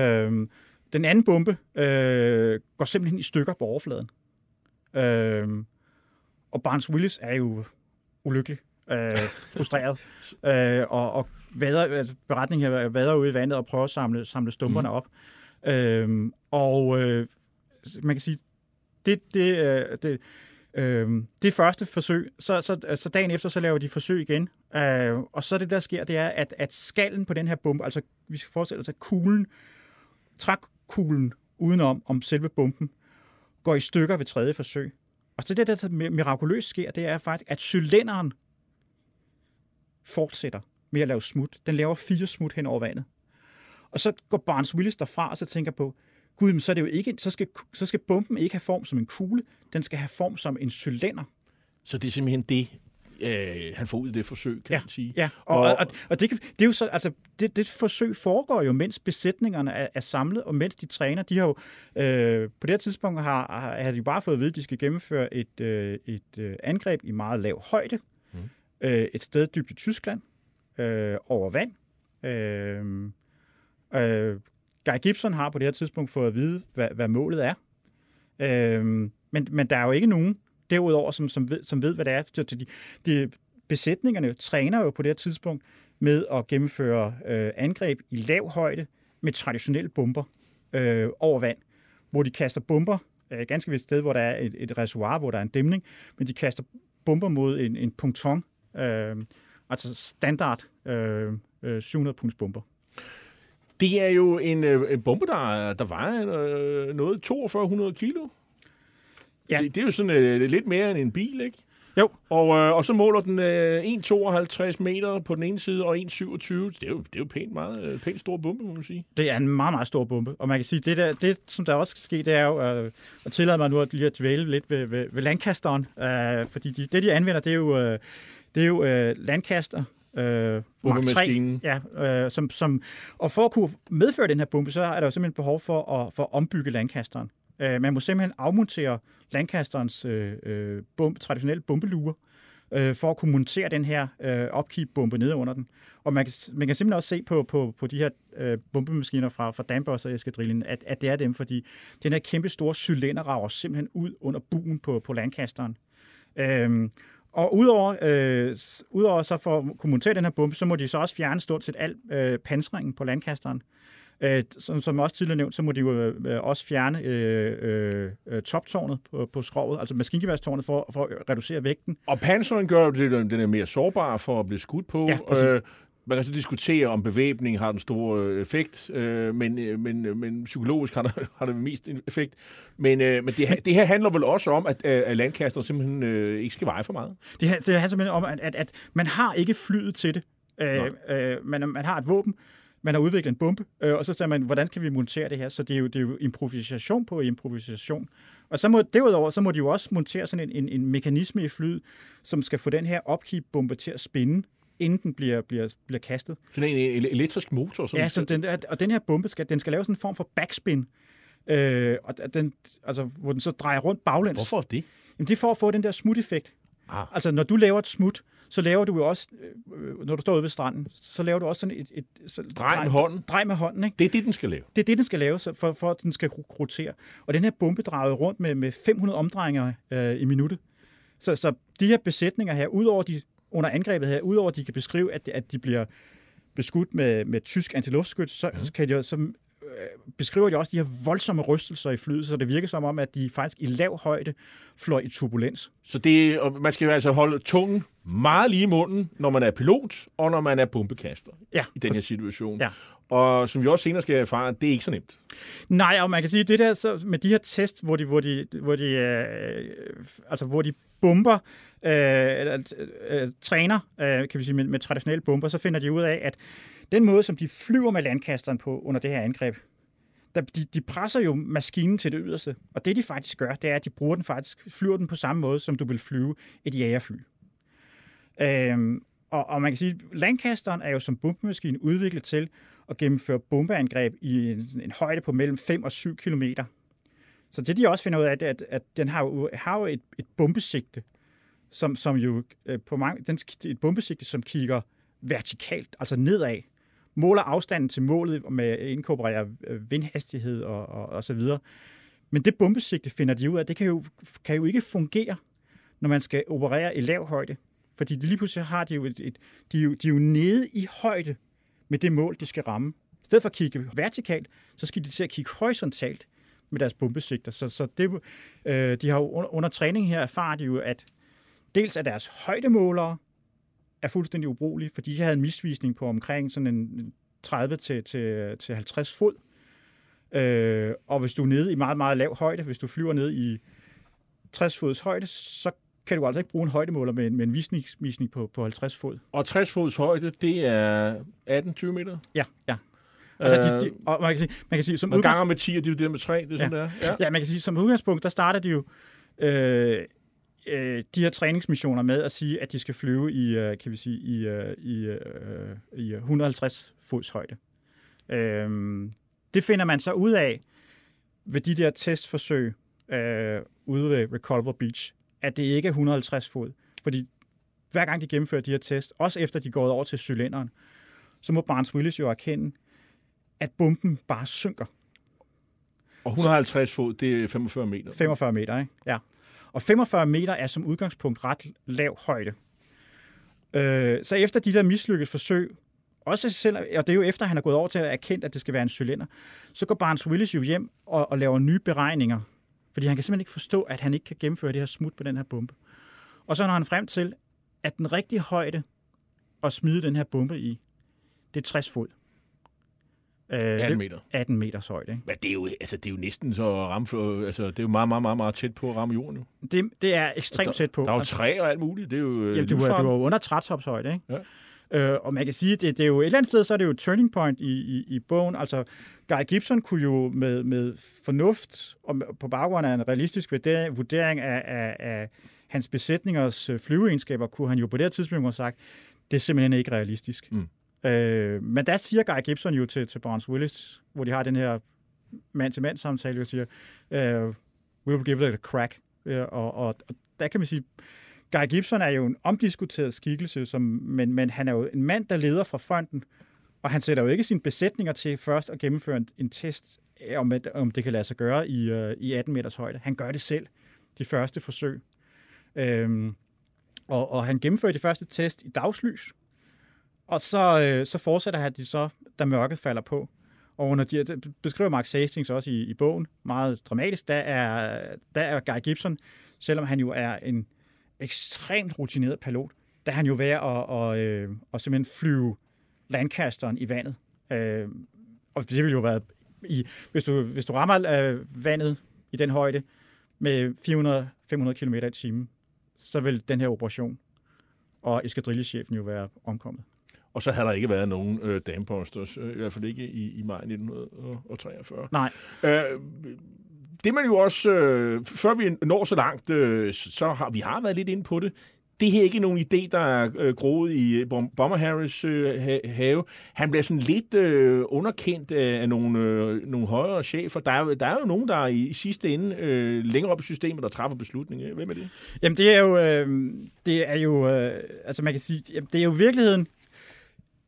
Øh, den anden bombe øh, går simpelthen i stykker på overfladen. Øh, og Barnes Willis er jo ulykkelig, øh, frustreret, øh, og, og vader, altså, beretningen her vader ud i vandet og prøver at samle, samle stumperne mm. op. Øh, og øh, man kan sige, det, det, øh, det, øh, det første forsøg, så, så, så dagen efter, så laver de forsøg igen, øh, og så det, der sker, det er, at, at skallen på den her bombe, altså vi skal forestille os, at kuglen, trækkuglen udenom om selve bomben, går i stykker ved tredje forsøg. Og så det, der mirakuløst sker, det er faktisk, at cylinderen fortsætter med at lave smut. Den laver fire smut hen over vandet. Og så går Barnes Willis derfra og så tænker på, gud, men så, er det jo ikke, så, skal, så skal bomben ikke have form som en kugle, den skal have form som en cylinder. Så det er simpelthen det, øh, han får ud af det forsøg, kan Ja, man sige. ja. Og, og, og, og det, kan, det er jo så, altså, det, det forsøg foregår jo, mens besætningerne er, er samlet, og mens de træner. De har jo, øh, på det her tidspunkt har, har, har de bare fået at vide, at de skal gennemføre et, øh, et øh, angreb i meget lav højde, mm. øh, et sted dybt i Tyskland, øh, over vand. Øh, øh, Guy Gibson har på det her tidspunkt fået at vide, hvad, hvad målet er. Øhm, men, men der er jo ikke nogen derudover, som, som, ved, som ved, hvad det er. De, de, besætningerne træner jo på det her tidspunkt med at gennemføre øh, angreb i lav højde med traditionelle bomber øh, over vand, hvor de kaster bomber øh, ganske vist sted, hvor der er et, et reservoir, hvor der er en dæmning, men de kaster bomber mod en, en ponton, øh, altså standard øh, øh, 700 punds bomber. Det er jo en, øh, en bombe, der, der vejer øh, noget 4200 kilo. Ja. Det, det er jo sådan øh, lidt mere end en bil, ikke? Jo. Og, øh, og så måler den øh, 1,52 meter på den ene side og 1,27. Det er jo, det er jo pænt, meget, øh, pænt stor bombe, må man sige. Det er en meget, meget stor bombe. Og man kan sige, det, der, det som der også skal ske, det er jo øh, at tillade mig nu at lige at dvæle lidt ved, ved, ved Lancasteren. Øh, fordi de, det, de anvender, det er jo, øh, det er jo øh, Lancaster, øh, Mark 3, ja, øh, som, som, og for at kunne medføre den her bombe, så er der jo simpelthen behov for at, for at ombygge Lancasteren. Øh, man må simpelthen afmontere Lancasterens øh, øh, bombe, traditionelle bombeluger, øh, for at kunne montere den her øh, opkeep-bombe nede under den. Og man kan, man kan simpelthen også se på, på, på de her øh, bombemaskiner fra, fra Dambuster eskadrillen, at, at det er dem, fordi den her kæmpe store cylinder rager simpelthen ud under buen på, på Lancasteren. Øh, og udover, øh, udover så for at kunne montere den her bombe, så må de så også fjerne stort set al øh, pansringen på landkasteren. Øh, som, som også tidligere nævnt, så må de jo øh, også fjerne øh, øh, toptårnet på, på skrovet, altså maskingeværstårnet, for, for at reducere vægten. Og panseren gør jo det, den er mere sårbar for at blive skudt på. Ja, øh, man kan så diskutere, om bevæbning har den store effekt, øh, men, øh, men, men psykologisk har det, har det mest effekt. Men, øh, men det, det her handler vel også om, at, at landkaster simpelthen øh, ikke skal veje for meget? Det, det handler simpelthen om, at, at, at man har ikke flyet til det. Øh, øh, man, man har et våben, man har udviklet en bombe, øh, og så siger man, hvordan kan vi montere det her? Så det er jo, det er jo improvisation på improvisation. Og så må, derudover, så må de jo også montere sådan en, en, en mekanisme i flyet, som skal få den her opkeep-bombe til at spinde, inden den bliver, bliver, bliver kastet. Sådan en elektrisk motor? Som ja, så den, og den her bombe skal, den skal lave sådan en form for backspin, øh, og den, altså, hvor den så drejer rundt baglæns. Hvorfor det? Jamen, det er for at få den der smut-effekt. Ah. Altså, når du laver et smut, så laver du jo også, øh, når du står ude ved stranden, så laver du også sådan et... et så, drej med hånden. Drej med hånden, ikke? Det er det, den skal lave. Det er det, den skal lave, for, for at den skal rotere. Og den her bombe drejede rundt med, med 500 omdrejninger øh, i minuttet. Så, så de her besætninger her, udover de, under angrebet her, udover at de kan beskrive, at, at de bliver beskudt med, med tysk antiluftskyt, så, mm. kan de, så beskriver de også de her voldsomme rystelser i flyet, så det virker som om, at de faktisk i lav højde fløj i turbulens. Så det, og man skal jo altså holde tungen meget lige i munden, når man er pilot, og når man er pumpekaster ja, i den her situation. Ja. Og som vi også senere skal erfare, det er ikke så nemt. Nej, og man kan sige, det der så med de her tests, hvor de, hvor de, hvor de, øh, øh altså, hvor de bomber, øh, øh, øh, træner, øh, kan vi sige, med, med traditionelle bomber, så finder de ud af, at den måde, som de flyver med landkasteren på under det her angreb, der, de, de presser jo maskinen til det yderste. Og det, de faktisk gør, det er, at de bruger den faktisk, flyver den på samme måde, som du vil flyve et jagerfly. Øhm, og, og man kan sige, at landkasteren er jo som bombemaskine udviklet til at gennemføre bombeangreb i en, en højde på mellem 5 og 7 km. Så det, de også finder ud af, det er, at, at den har jo, har jo et, et bombesigte, som, som jo øh, på mange, den, et bombesigte, som kigger vertikalt, altså nedad måler afstanden til målet med at inkorporere øh, vindhastighed og, og, og så videre. Men det bombesigte finder de ud af, det kan jo, kan jo ikke fungere, når man skal operere i lav højde. Fordi lige pludselig har de jo, et, et, de er jo, de er jo nede i højde med det mål, de skal ramme. I stedet for at kigge vertikalt, så skal de til at kigge horisontalt med deres bombesigter. Så, så det, øh, de har jo under, under træning her erfaret de jo, at dels er deres højdemålere er fuldstændig ubrugelige, fordi de havde en misvisning på omkring sådan en 30 til, til, til 50 fod. Øh, og hvis du er nede i meget, meget lav højde, hvis du flyver ned i 60 fods højde, så kan du altså ikke bruge en højdemåler med en, med en visning på, på 50 fod. Og 60 fods højde, det er 18-20 meter? Ja, ja. Altså, de, de, og man kan sige, man kan sige som udgangspunkt... ganger med 10, og det er det med 3, det er sådan, ja. der. Ja. ja, man kan sige, som udgangspunkt, der starter de jo øh, øh, de her træningsmissioner med at sige, at de skal flyve i, øh, kan vi sige, i, øh, i, øh, i 150 fods højde. Øh, det finder man så ud af ved de der testforsøg øh, ude ved Recolver Beach, at det ikke er 150 fod. Fordi hver gang de gennemfører de her test, også efter de er gået over til cylinderen, så må Barnes Willis jo erkende, at bomben bare synker. Og 150 fod, det er 45 meter. 45 meter, ikke? Ja. Og 45 meter er som udgangspunkt ret lav højde. Øh, så efter de der mislykkede forsøg, også selv, og det er jo efter, at han er gået over til at erkende, at det skal være en cylinder, så går Barnes Willis jo hjem og, og laver nye beregninger, fordi han kan simpelthen ikke forstå, at han ikke kan gennemføre det her smut på den her bombe. Og så når han frem til, at den rigtige højde at smide den her bombe i, det er 60 fod. Øh, 18 meter. 18 meters højde. Ikke? Men det er, jo, altså, det er jo næsten så ramme, for, altså, det er jo meget, meget, meget, meget tæt på at ramme jorden. Jo. Det, det er ekstremt der, tæt på. Der er jo træ og alt muligt. Det er jo Jamen, du, er, du er under trætopshøjde, ikke? Ja. Øh, og man kan sige, at det, det er jo et eller andet sted, så er det jo et turning point i, i, i bogen. Altså, Guy Gibson kunne jo med, med fornuft og på baggrund af en realistisk vurdering, af, af, af hans besætningers flyveegenskaber, kunne han jo på det her tidspunkt have sagt, det er simpelthen ikke realistisk. Mm. Øh, men der siger Guy Gibson jo til, til Barnes Willis, hvor de har den her mand-til-mand samtale, og siger, uh, we will give it a crack. Uh, og, og, og der kan man sige, Guy Gibson er jo en omdiskuteret skikkelse, som, men, men han er jo en mand, der leder fra fronten, og han sætter jo ikke sine besætninger til først at gennemføre en, en test, om, om det kan lade sig gøre i, uh, i 18 meters højde. Han gør det selv, de første forsøg. Øhm, og, og han gennemfører de første test i dagslys, og så, øh, så fortsætter han de så, da mørket falder på. Og under de, det beskriver Mark Hastings også i, i bogen, meget dramatisk, der er, der er Guy Gibson, selvom han jo er en ekstremt rutineret pilot, der er han jo ved at, og, og, øh, og simpelthen flyve landkasteren i vandet. Øh, og det vil jo være, i, hvis, du, hvis du rammer øh, vandet i den højde med 400-500 km i timen, så vil den her operation og eskadrillechefen jo være omkommet. Og så har der ikke været nogen øh, damposters, øh, i hvert fald ikke i, i maj 1943. Nej. Øh, det man jo også, øh, før vi når så langt, øh, så har vi har været lidt inde på det. Det her er ikke nogen idé, der er øh, groet i øh, Bomber Harris øh, have. Han bliver sådan lidt øh, underkendt af, af nogle, øh, nogle højere chefer. Der er, der er jo nogen, der er i, i sidste ende øh, længere op i systemet, der træffer beslutninger. Øh, hvem er det? Jamen det er jo, øh, det er jo øh, altså man kan sige, det er jo virkeligheden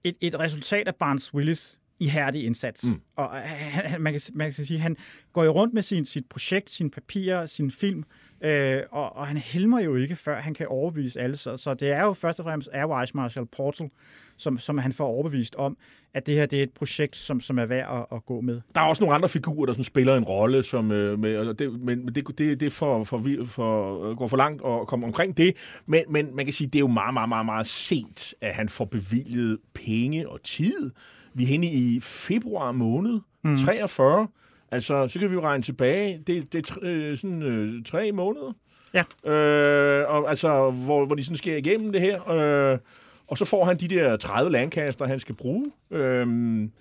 et, et resultat af Barnes Willis ihærdig indsats. Mm. Og han, man, kan, man kan sige, han går jo rundt med sin, sit projekt, sine papirer, sin film, øh, og, og han helmer jo ikke, før han kan overbevise alle. Så, så det er jo først og fremmest Air Vice Marshal Portal, som, som han får overbevist om, at det her det er et projekt, som, som er værd at, at gå med. Der er også nogle andre figurer, der som spiller en rolle, som, øh, med, det, men det, det, det for, for, for, går for langt at komme omkring det. Men, men man kan sige, det er jo meget, meget, meget, meget sent, at han får bevilget penge og tid. Vi er henne i februar måned, mm. 43. Altså, så kan vi jo regne tilbage. Det, det er øh, sådan øh, tre måneder. Ja. Øh, og, altså, hvor, hvor de sådan sker igennem det her. Øh, og så får han de der 30 landkaster, han skal bruge. Øhm,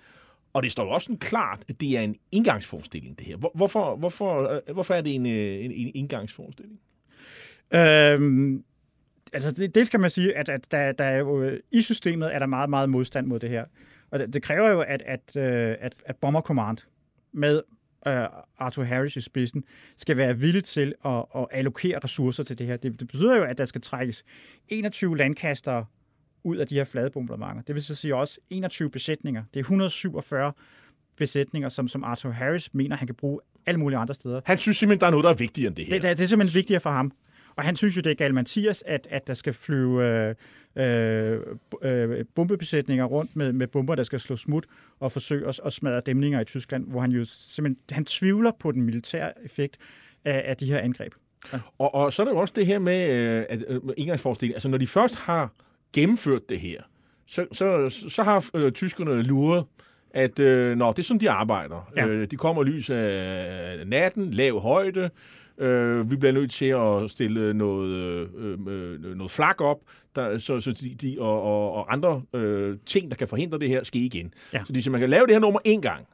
og det står jo også sådan klart, at det er en indgangsforestilling, det her. Hvorfor, hvorfor, hvorfor er det en, en, en indgangsforestilling? Øhm, altså, det, dels kan man sige, at, at der, der er jo, i systemet er der meget, meget modstand mod det her. Og det, det kræver jo, at, at, at, at Bomber Command med uh, Arthur Harris i spidsen, skal være villig til at, at allokere ressourcer til det her. Det, det betyder jo, at der skal trækkes 21 landkaster ud af de her fladebombardementer. Det vil så sige også 21 besætninger. Det er 147 besætninger, som, som Arthur Harris mener, han kan bruge alle mulige andre steder. Han synes simpelthen, der er noget, der er vigtigere end det her. Det, det, det er simpelthen vigtigere for ham. Og han synes jo, det er galt Mathias, at, at der skal flyve øh, øh, øh, bombebesætninger rundt med, med bomber, der skal slå smut og forsøge at, at smadre dæmninger i Tyskland, hvor han jo simpelthen han tvivler på den militære effekt af, af de her angreb. Ja. Og, og så er det jo også det her med, øh, at øh, indgangsforestilling, altså når de først har gennemført det her, så, så, så har øh, tyskerne luret, at øh, når det er sådan, de arbejder. Ja. Øh, de kommer lys af natten, lav højde, øh, vi bliver nødt til at stille noget, øh, øh, noget flak op, der, så, så de, de, og, og, og andre øh, ting, der kan forhindre det her, ske igen. Ja. Så de, man kan lave det her nummer en gang,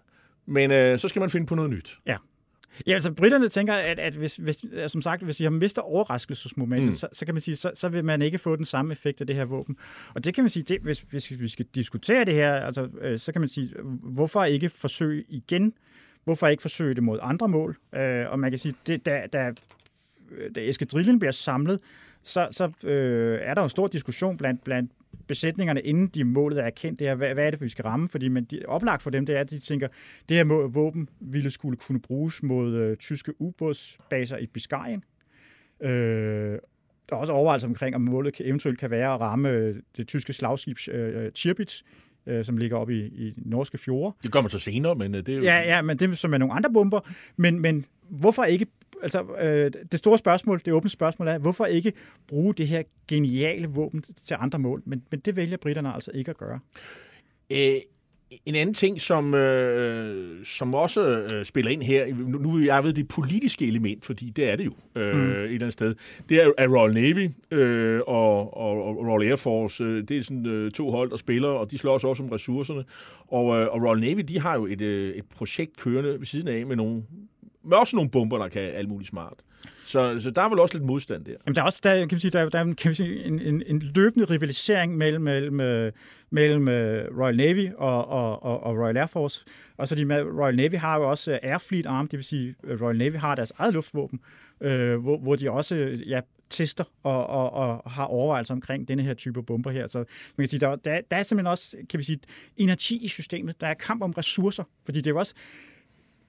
men øh, så skal man finde på noget nyt. Ja. Ja, altså britterne tænker, at, at hvis, hvis, som sagt, hvis de har mistet overraskelsesmomentet, mm. så, så kan man sige, så, så vil man ikke få den samme effekt af det her våben. Og det kan man sige, det, hvis, hvis vi skal diskutere det her, altså, øh, så kan man sige, hvorfor ikke forsøge igen? Hvorfor ikke forsøge det mod andre mål? Øh, og man kan sige, det, da, da, øh, da eskadrillen bliver samlet, så, så øh, er der en stor diskussion blandt, blandt besætningerne, inden de målet er kendt, det er, hvad, hvad er det, vi skal ramme? Fordi man, de, oplagt for dem, det er, at de tænker, det her må, våben ville skulle kunne bruges mod øh, tyske ubådsbaser i Biscayen. Øh, der er også overvejelser omkring, om målet kan, eventuelt kan være at ramme øh, det tyske slagskib øh, øh, Tirpitz, øh, som ligger oppe i, i norske fjorde. Det man så senere, men øh, det er jo... Ja, ja, men det er som er nogle andre bomber. Men, men hvorfor ikke altså, øh, det store spørgsmål, det åbne spørgsmål er, hvorfor ikke bruge det her geniale våben til andre mål? Men, men det vælger britterne altså ikke at gøre. Øh, en anden ting, som, øh, som også øh, spiller ind her, nu, nu jeg ved det politiske element, fordi det er det jo øh, mm. et eller andet sted, det er, er Royal Navy øh, og, og, og Royal Air Force. Øh, det er sådan øh, to hold, der spiller, og de slår også om ressourcerne. Og, øh, og Royal Navy, de har jo et, øh, et projekt kørende ved siden af med nogle med også nogle bomber, der kan alt muligt smart. Så, så der er vel også lidt modstand der. Jamen, der er også der, kan vi sige, der, der er kan vi sige, en, en, en løbende rivalisering mellem, mellem, øh, mellem øh, Royal Navy og, og, og, og Royal Air Force. Og så de med, Royal Navy har jo også øh, Air Fleet Arm, det vil sige, Royal Navy har deres eget luftvåben, øh, hvor, hvor de også ja, tester og, og, og har overvejelser omkring denne her type bomber her. Så man kan sige, der, der, der er simpelthen også, kan vi sige, energi i systemet. Der er kamp om ressourcer, fordi det er jo også,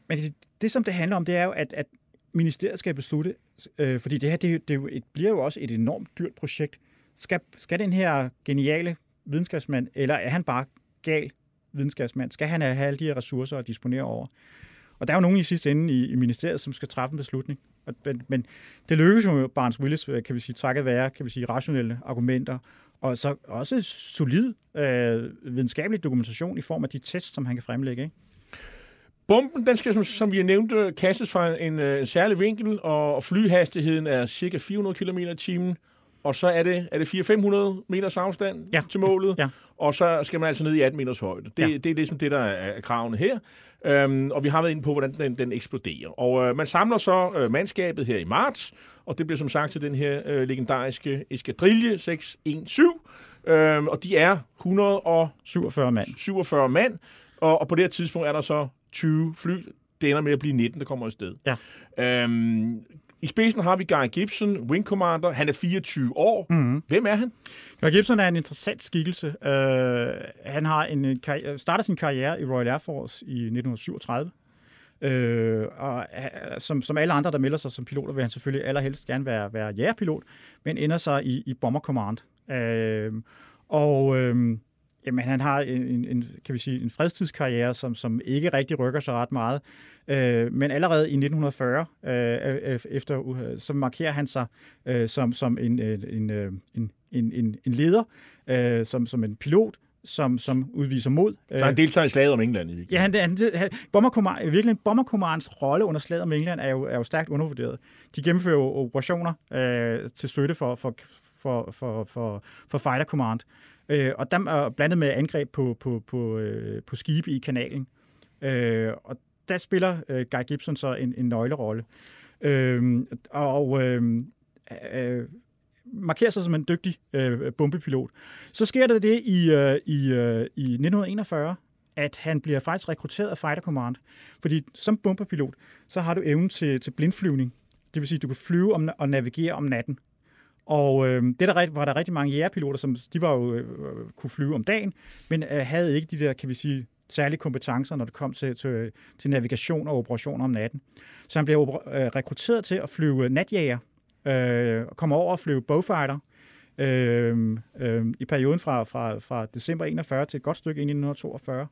man kan sige, det som det handler om, det er jo, at, at ministeriet skal beslutte, øh, fordi det her det, det, det bliver jo også et enormt dyrt projekt. Skal, skal den her geniale videnskabsmand, eller er han bare gal videnskabsmand? Skal han have alle de her ressourcer at disponere over? Og der er jo nogen i sidste ende i, i ministeriet, som skal træffe en beslutning. Men, men det lykkes jo Barnes Willis, øh, kan vi sige, takket være, kan vi sige, rationelle argumenter, og så også solid øh, videnskabelig dokumentation i form af de tests, som han kan fremlægge. Ikke? Bomben, den skal, som, som vi nævnte, kastes fra en, øh, en særlig vinkel, og flyhastigheden er cirka 400 km i timen. Og så er det, er det 400-500 meters afstand ja. til målet, ja. og så skal man altså ned i 18 meters højde. Det, Ja. det er ligesom det, der er, er kravene her. Øhm, og vi har været inde på, hvordan den, den eksploderer. Og øh, man samler så øh, mandskabet her i marts, og det bliver som sagt til den her øh, legendariske eskadrille 617. Øhm, og de er 147 mand. 47 mand, og, og på det her tidspunkt er der så 20 fly. Det ender med at blive 19, der kommer afsted. Ja. Øhm, I spidsen har vi Guy Gibson, Wing Commander. Han er 24 år. Mhm. Hvem er han? Guy Gibson er en interessant skikkelse. Uh, han har en, en karri- starter sin karriere i Royal Air Force i 1937. Øh, og som, som alle andre, der melder sig som piloter, vil han selvfølgelig allerhelst gerne være, være jægerpilot, men ender sig i, i Bomber Command. Øh, og øh, jamen, han har en, en, kan vi sige, en fredstidskarriere, som, som ikke rigtig rykker sig ret meget. Øh, men allerede i 1940, øh, øh, efter, øh, så markerer han sig øh, som, som en, øh, en, øh, en, en, en, en leder, øh, som, som en pilot, som, som udviser mod. Så han deltager i slaget om England i. Ja, han, han, han, virkelig, Bomber Commands rolle under slaget om England er jo, er jo stærkt undervurderet. De gennemfører jo operationer øh, til støtte for, for, for, for, for, for Fighter Command. Øh, og der er blandet med angreb på, på, på, øh, på skibe i kanalen. Øh, og der spiller øh, Guy Gibson så en, en nøglerolle. Øh, og øh, øh, markerer sig som en dygtig øh, bombepilot. Så sker der det i, øh, i, øh, i 1941, at han bliver faktisk rekrutteret af Fighter Command. Fordi som bombepilot, så har du evnen til, til blindflyvning. Det vil sige, at du kan flyve om, og navigere om natten. Og øh, det der rigt- var der rigtig mange jægerpiloter, som de var jo, øh, kunne flyve om dagen, men øh, havde ikke de der, kan vi sige, særlige kompetencer, når det kom til, til, til navigation og operationer om natten. Så han blev øh, rekrutteret til at flyve natjæger, øh, og komme over og flyve bowfighter, øh, øh, i perioden fra, fra, fra december 41 til et godt stykke ind i 1942.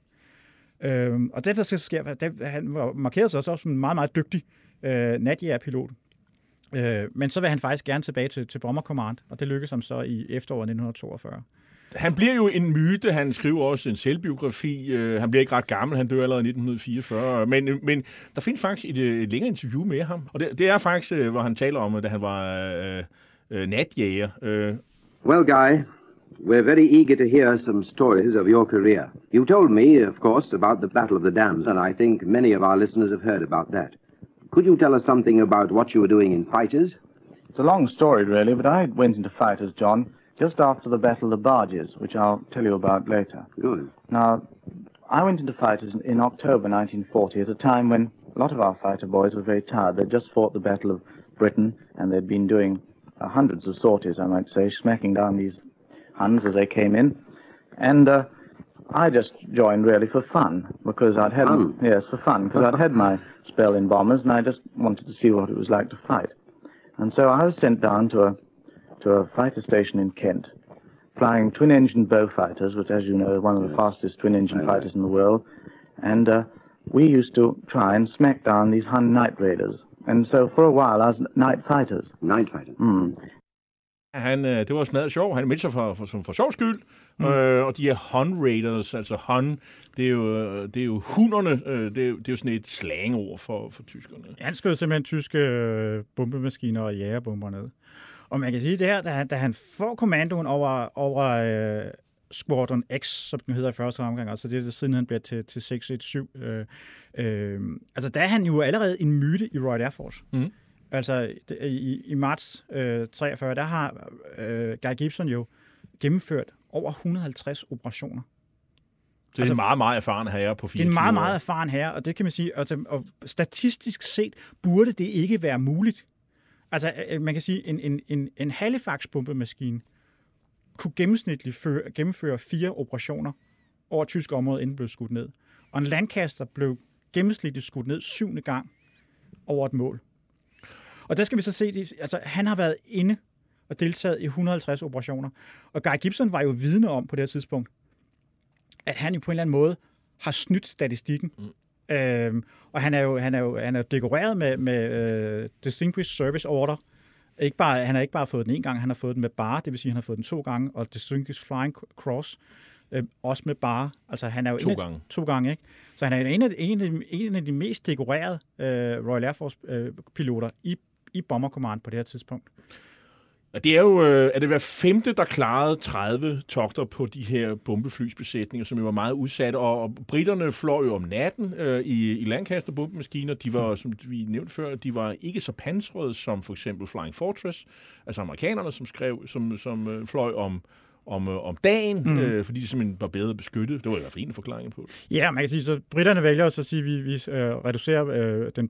Øh, og det, der så sker, det, han markerede sig også som en meget, meget dygtig øh, natjægerpilot. Øh, men så vil han faktisk gerne tilbage til, til Bomber Command, og det lykkedes ham så i efteråret 1942. Han bliver jo en myte. Han skriver også en selvbiografi. Øh, han bliver ikke ret gammel. Han dør allerede i 1944. Men, øh, men der findes faktisk et, øh, et længere interview med ham. Og det, det er faktisk, øh, hvor han taler om, da han var øh, øh, natjæger. Øh, Well, Guy, we're very eager to hear some stories of your career. You told me, of course, about the Battle of the Dams, and I think many of our listeners have heard about that. Could you tell us something about what you were doing in fighters? It's a long story, really, but I went into fighters, John, just after the Battle of the Barges, which I'll tell you about later. Good. Now, I went into fighters in- October 1940 at a time when a lot of our fighter boys were very tired. They'd just fought the Battle of Britain, and they'd been doing uh, hundreds of sorties, I might say, smacking down these Huns as they came in. And uh, I just joined really for fun because I'd had Fun? yes for fun because I'd had my spell in bombers and I just wanted to see what it was like to fight. And so I was sent down to a to a fighter station in Kent, flying twin-engine bow fighters, which, as you know, is one of the fastest twin-engine fighters in the world. And uh, we used to try and smack down these Hun night raiders. And so for a while, I was night fighters. Night fighters. Mm. Han, øh, det var smadret sjov. Han meldte sig for, for, for, for sjov skyld. Mm. Øh, og de her Hun Raiders, altså Hun, det er jo, øh, det er jo hunderne, øh, det, er, jo- det er jo sådan et slangord for, for tyskerne. Han skød simpelthen tyske øh, bombemaskiner og jægerbomber ned. Og man kan sige det her, da han, da han får kommandoen over, over øh, Squadron X, som den hedder i første omgang, altså det er det, siden han bliver til, til 617. Øh, øh, altså der er han jo allerede en myte i Royal Air Force. Mm. Altså i, i marts øh, 43, der har øh, Guy Gibson jo gennemført over 150 operationer. Det er altså, en meget, meget erfaren herre på 24 Det er en meget, meget erfaren herre, og det kan man sige, altså, og statistisk set burde det ikke være muligt. Altså, øh, man kan sige, en, en, en, en Halifax-bombemaskine kunne gennemsnitligt føre, gennemføre fire operationer over tysk område, inden den blev skudt ned. Og en Lancaster blev gennemsnitligt skudt ned syvende gang over et mål. Og der skal vi så se, det- altså han har været inde og deltaget i 150 operationer. Og Guy Gibson var jo vidne om på det her tidspunkt, at han jo på en eller anden måde har snydt statistikken. Mm. Øhm, og han er jo, han er jo han er dekoreret med, med uh, Distinguished Service Order. Ikke bare, han har ikke bare fået den en gang, han har fået den med bare, det vil sige, han har fået den to gange, og Distinguished Flying Cross øh, også med bare. Altså, han er jo To en af- gange. To gange, ikke? Så han er en af, en af, de, en af de mest dekorerede øh, Royal Air Force-piloter i, i Bomber Command på det her tidspunkt. Og det er jo, øh, er det hver femte, der klarede 30 togter på de her bombeflysbesætninger, som jo var meget udsatte, og, og britterne fløj jo om natten øh, i, i Lancaster bombemaskiner. De var, som vi nævnte før, de var ikke så pansrede som for eksempel Flying Fortress, altså amerikanerne, som skrev, som, som øh, fløj om, om, øh, om dagen, Mm. øh, fordi de simpelthen var bedre beskyttet. Det var i hvert fald en af forklaringen på det. Ja, man kan sige, så britterne vælger så at sige, at vi, vi øh, reducerer øh, den,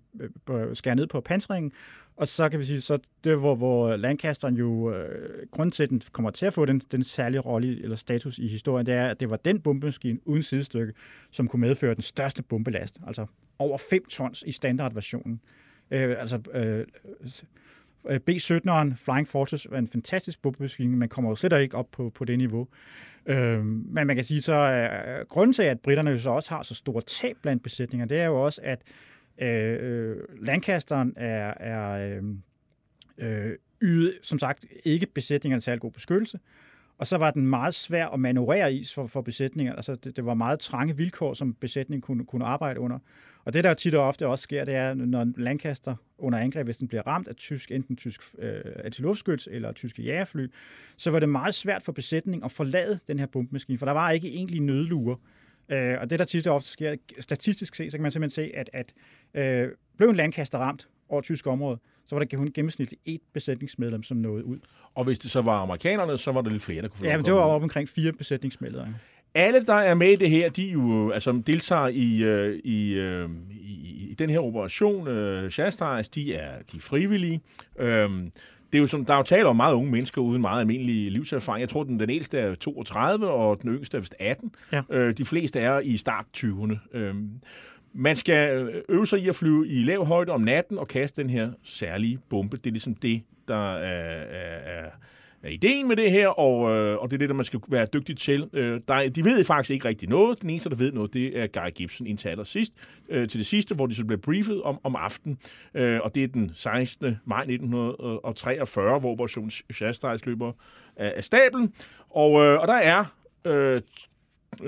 øh, skærer ned på pansringen, og så kan vi sige, så det hvor, hvor Lancasteren jo, øh, grund til, at den kommer til at få den, den særlige rolle eller status i historien, det er, at det var den bombemaskine uden sidestykke, som kunne medføre den største bombelast, altså over 5 tons i standardversionen. Øh, altså Øh, øh B-17'eren Flying Fortress var en fantastisk bombemaskine, men kommer jo slet ikke op på, på det niveau. Øh, men man kan sige så, øh, grunden til, at britterne jo så også har så store tab blandt besætninger, det er jo også, at Øh, øh, Lancasteren er, er øh, øh, ydet, som sagt, ikke besætningerne særlig god beskyttelse, og så var den meget svær at manøvrere i for, for besætninger. Altså, det, det var meget trange vilkår, som besætningen kunne, kunne arbejde under. Og det, der tit og ofte også sker, det er, når Lancaster under angreb, hvis den bliver ramt af tysk, enten tysk øh, antiluftskyts eller tyske jægerfly, så var det meget svært for besætningen at forlade den her bombemaskine, for der var ikke egentlig nødluer. Øh, og det, der tit ofte sker, statistisk set, så kan man simpelthen se, at, at øh, blev en Lancaster ramt over tysk område, så var der kun gennemsnitligt et besætningsmedlem, som nåede ud. Og hvis det så var amerikanerne, så var der lidt flere, der kunne få Ja, men det var op omkring fire besætningsmedlemmer. Alle, der er med i det her, de jo, altså, deltager i, øh, i, øh, i, i den her operation, øh, Shastars, de er, de er frivillige. Øhm, det er jo som, der er jo tale om meget unge mennesker uden meget almindelig livserfaring. Jeg tror, den, den ældste er 32, og den yngste er vist 18. Ja. Øh, de fleste er i start 20'erne. Øhm, man skal øve sig i at flyve i lav højde om natten og kaste den her særlige bombe. Det er ligesom det, der er, er, er, er ideen med det her, og, øh, og det er det, der man skal være dygtig til. Øh, der, de ved faktisk ikke rigtig noget. Den eneste, der ved noget, det er Guy Gibson indtil allersidst, øh, til det sidste, hvor de så bliver briefet om, om aftenen. Øh, og det er den 16. maj 1943, hvor Operation Shastars løber af, af stablen. Og, øh, og der er øh,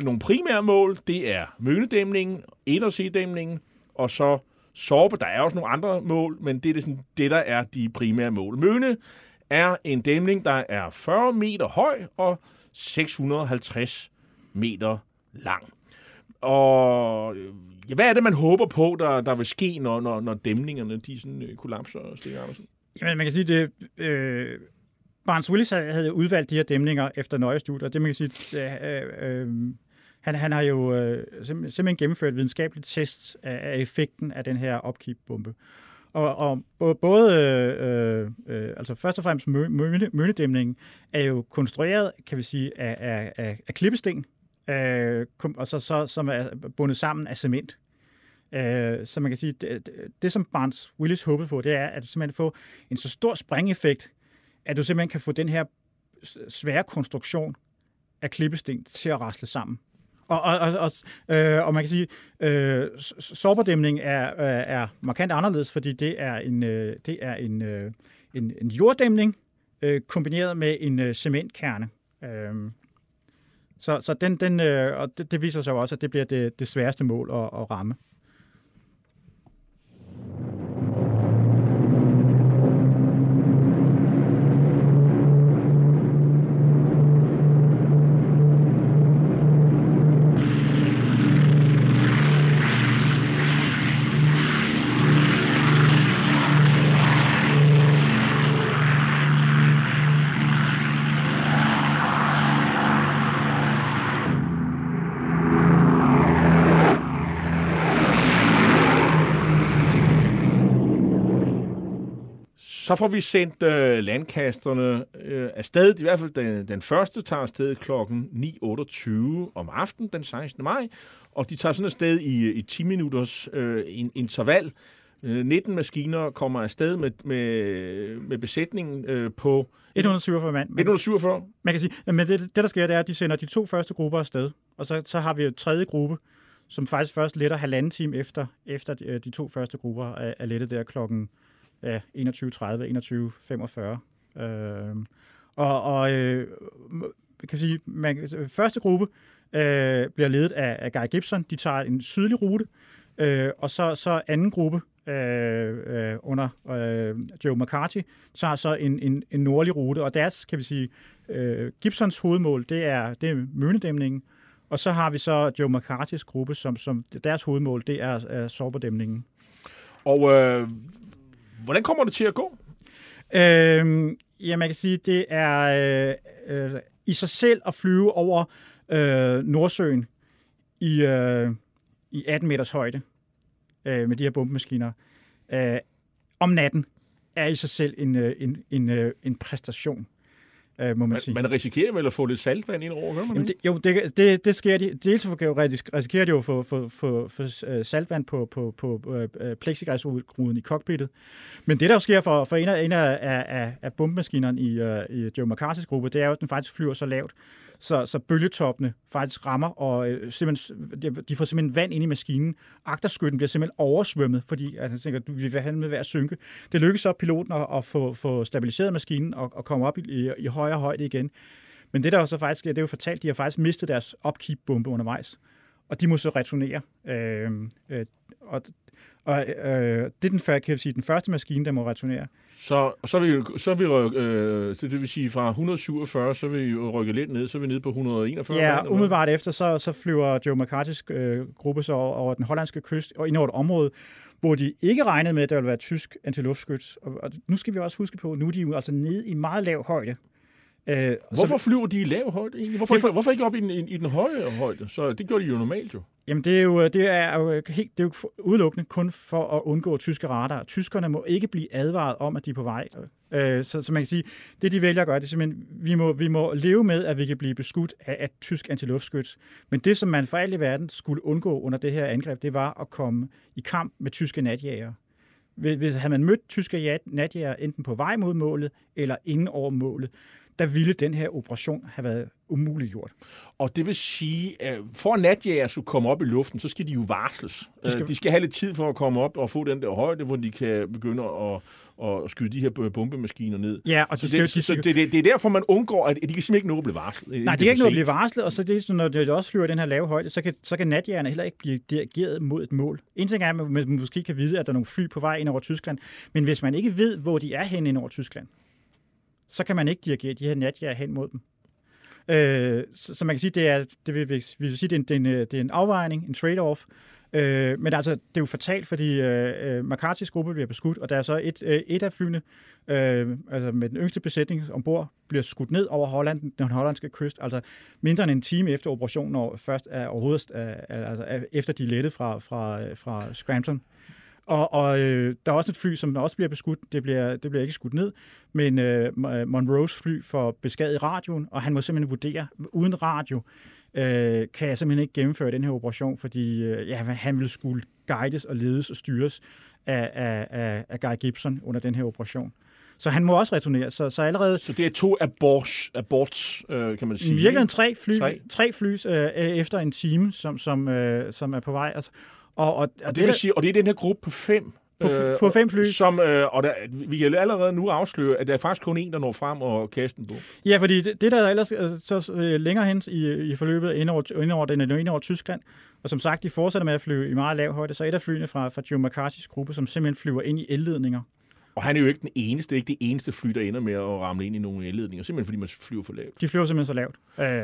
nogle primære mål. Det er Mønedæmningen, Edersee-dæmningen, og så Sorbe. Der er også nogle andre mål, men det er det, sådan, det der er de primære mål. Møne er en dæmning, der er 40 meter høj og 650 meter lang. Og ja, hvad er det, man håber på, der, der vil ske, når, når, når dæmningerne de sådan, øh, kollapser, Stig Andersen? Jamen, man kan sige, det... Øh, Barnes Willis havde udvalgt de her dæmninger efter nøje studier. Det man kan sige, øh, øh, han, han har jo øh, simpelthen gennemført videnskabelige test af, af effekten af den her opkeep-bombe. Og, og både, øh, øh, altså først og fremmest mø- mø- er jo konstrueret, kan vi sige, af, af, af, af klippesten, øh, og så, så, som er bundet sammen af cement. Øh, så man kan sige, det, det, det som Barnes Willis håbede på, det er at simpelthen få en så stor springeffekt, at du simpelthen kan få den her svære konstruktion af klippesten til at rasle sammen. Og, og, og, og, øh, og man kan sige, øh, sårberdæmning er, øh, er markant anderledes, fordi det er en, øh, det er en, øh, en, en jorddæmning øh, kombineret med en øh, cementkerne. Øh, så, så den, den, øh, og det, det viser sig jo også, at det bliver det, det sværeste mål at, at ramme. Så får vi sendt øh, landkasterne øh, afsted. I hvert fald den, den første tager afsted klokken 9.28 om aftenen den 16. maj. Og de tager sådan afsted i, i 10 minutters øh, in, interval. Øh, 19 maskiner kommer afsted med, med, med besætningen øh, på 147 mand. 147. Man kan sige, men det, det der sker, det er, at de sender de to første grupper afsted, og så, så har vi jo tredje gruppe, som faktisk først letter halvanden time efter, efter de, de to første grupper er, er lettet der klokken ja, 21.30, 21.45. Øh, og og øh, kan sige, man, første gruppe øh, bliver ledet af, af Guy Gibson. De tager en sydlig rute, øh, og så, så anden gruppe øh, øh, under øh, Joe McCarthy tager så en, en, en nordlig rute, og deres, kan vi sige, øh, Gibsons hovedmål, det er, det er Mønedæmningen, og så har vi så Joe McCarthy's gruppe, som, som deres hovedmål, det er, er Sorberdæmningen. Og øh, hvordan kommer det til at gå? Øhm, ja, man kan sige, det er øh, øh, i sig selv at flyve over øh, Nordsøen i, øh, i 18 meters højde øh, med de her bombemaskiner øh, om natten er i sig selv en, øh, en, en, øh, en præstation, øh, må man, Man, sige. man risikerer vel at få lidt saltvand ind over, gør man Jamen det, jo, det, det, det sker de. Dels for- risikerer de jo at få, få, få, få øh, saltvand på, på, på øh, plexiglasruden i cockpittet. Men det, der jo sker for, for en af, en af, af, af bombemaskinerne i, uh, i Joe McCarthy's gruppe, det er jo, at den faktisk flyver så lavt, så, så bølgetoppene faktisk rammer, og øh, simpelthen, de- får simpelthen vand ind i maskinen. Agterskytten bliver simpelthen oversvømmet, fordi at han tænker, du vi vil have med med at synke. Det lykkes så piloten at, at få, få stabiliseret maskinen og, og komme op i, i, i højere højde igen. Men det der så faktisk det er jo fortalt, de har faktisk mistet deres upkeep-bombe undervejs. Og de må så returnere. Øh, øh, og og øh, det er den, kan jeg sige, den første maskine, der må returnere. Så, så vi, jo- så vi ryk- øh, det, det vil sige fra 147, så er vi jo rykket lidt ned, så er vi nede på 141. Ja, umiddelbart efter, så, så flyver Joe McCarthy's øh, gruppe så over, over den hollandske kyst og ind over et område, hvor de ikke regnede med, at der ville være tysk antiluftskyts. Og, og nu skal vi også huske på, nu er de jo altså nede i meget lav højde. Øh, Hvorfor så, flyver de i lav højde egentlig? Hvorfor, Det for- ikke, hvorfor ikke op i den, i, i den høje højde? Så det gjorde de jo normalt jo. Jamen, det er jo, det er jo, helt, det er jo udelukkende kun for at undgå tyske radar. Tyskerne må ikke blive advaret om, at de er på vej. Øh, så, så man kan sige, det de vælger at gøre, det er simpelthen, vi må, vi må leve med, at vi kan blive beskudt af et tysk antiluftskyts. Men det, som man for alt i verden skulle undgå under det her angreb, det var at komme i kamp med tyske natjæger. Hvis havde man mødt tyske natjæger enten på vej mod målet eller inden over målet, der ville den her operation have været umuliggjort. Og det vil sige, at for at natjæger skulle komme op i luften, så skal de jo varsles. De skal- skal, de skal have lidt tid for at komme op og få den der højde, hvor de kan begynde at, at skyde de her bombemaskiner ned. Ja, og de så skal det, de så skal- det, det, det er derfor, man undgår, at de kan simpelthen ikke nå at blive varslet. Nej, de kan ikke nå at blive varslet, og så det, er når det også flyver den her lave højde, så kan, så kan natjægerne heller ikke blive dirigeret mod et mål. En ting er, at man måske kan vide, at der er nogle fly på vej ind over Tyskland, men hvis man ikke ved, hvor de er hen ind over Tyskland, så kan man ikke dirigere de her natjager hen mod dem. Øh, så, så man kan sige, det er, det vil, vi vil sige, det er, en, det, er en, øh, det er en afvejning, en trade-off. Øh, men altså, det er jo fatalt, fordi øh, øh, McCarthy's gruppe bliver beskudt, og der er så et, øh, et af flyene, øh, altså med den yngste besætning ombord, bliver skudt ned over Holland, den hollandske kyst, altså mindre end en time efter operationen, og først er overhovedet, er, er, altså, er, efter de er lettet fra, fra, øh, fra Scranton. Og, og øh, der er også et fly, som også bliver beskudt. Det bliver, det bliver ikke skudt ned, men øh, Monroes fly får beskadiget radioen, og han må simpelthen vurdere, uden radio, øh, kan jeg simpelthen ikke gennemføre den her operation, fordi øh, ja, han ville skulle guides og ledes og styres af, af, af, af Guy Gibson under den her operation. Så han må også returnere. Så, så allerede... Så det er to aborts, aborts øh, kan man sige? Virkelig tre fly, tre. tre fly øh, efter en time, som, som, øh, som er på vej. Altså, og, og, og, det, det vil sige, og det er den her gruppe på fem på, øh, på fem fly. Som, øh, og der, vi kan allerede nu afsløre, at der er faktisk kun en, der når frem og kaster på. Ja, fordi det, det der er ellers øh, så øh, længere hen i, i forløbet ind over, ind over, den er ind over Tyskland, og som sagt, de fortsætter med at flyve i meget lav højde, så et af flyene fra, fra Joe McCarthy's gruppe, som simpelthen flyver ind i elledninger, og han er jo ikke den eneste, ikke det eneste fly, der ender med at ramle ind i nogle elledninger, simpelthen fordi man flyver for lavt. De flyver simpelthen så lavt.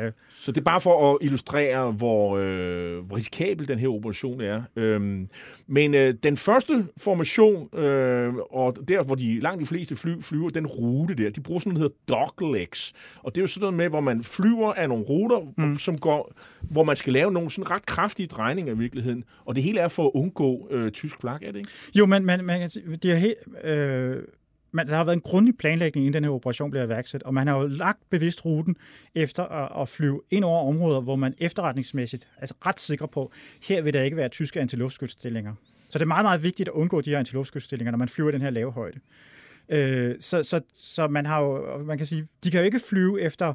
Øh. Så det er bare for at illustrere, hvor, øh, hvor risikabel den her operation er. Øhm, men øh, den første formation, øh, og der hvor de langt de fleste fly flyver, den rute der, de bruger sådan noget, der hedder doglegs. Og det er jo sådan noget med, hvor man flyver af nogle ruter, mm. som går, hvor man skal lave nogle sådan ret kraftige drejninger i virkeligheden. Og det hele er for at undgå øh, tysk flag, er det ikke? Jo, men man, man, det er helt... Øh øh, man, der har været en grundig planlægning, inden den her operation bliver iværksat, og man har jo lagt bevidst ruten efter at, at flyve ind over områder, hvor man efterretningsmæssigt er altså ret sikker på, her vil der ikke være tyske antiluftskytsstillinger. Så det er meget, meget vigtigt at undgå de her antiluftskytsstillinger, når man flyver i den her lave højde. Øh, så, så, så man har jo, man kan sige, de kan jo ikke flyve efter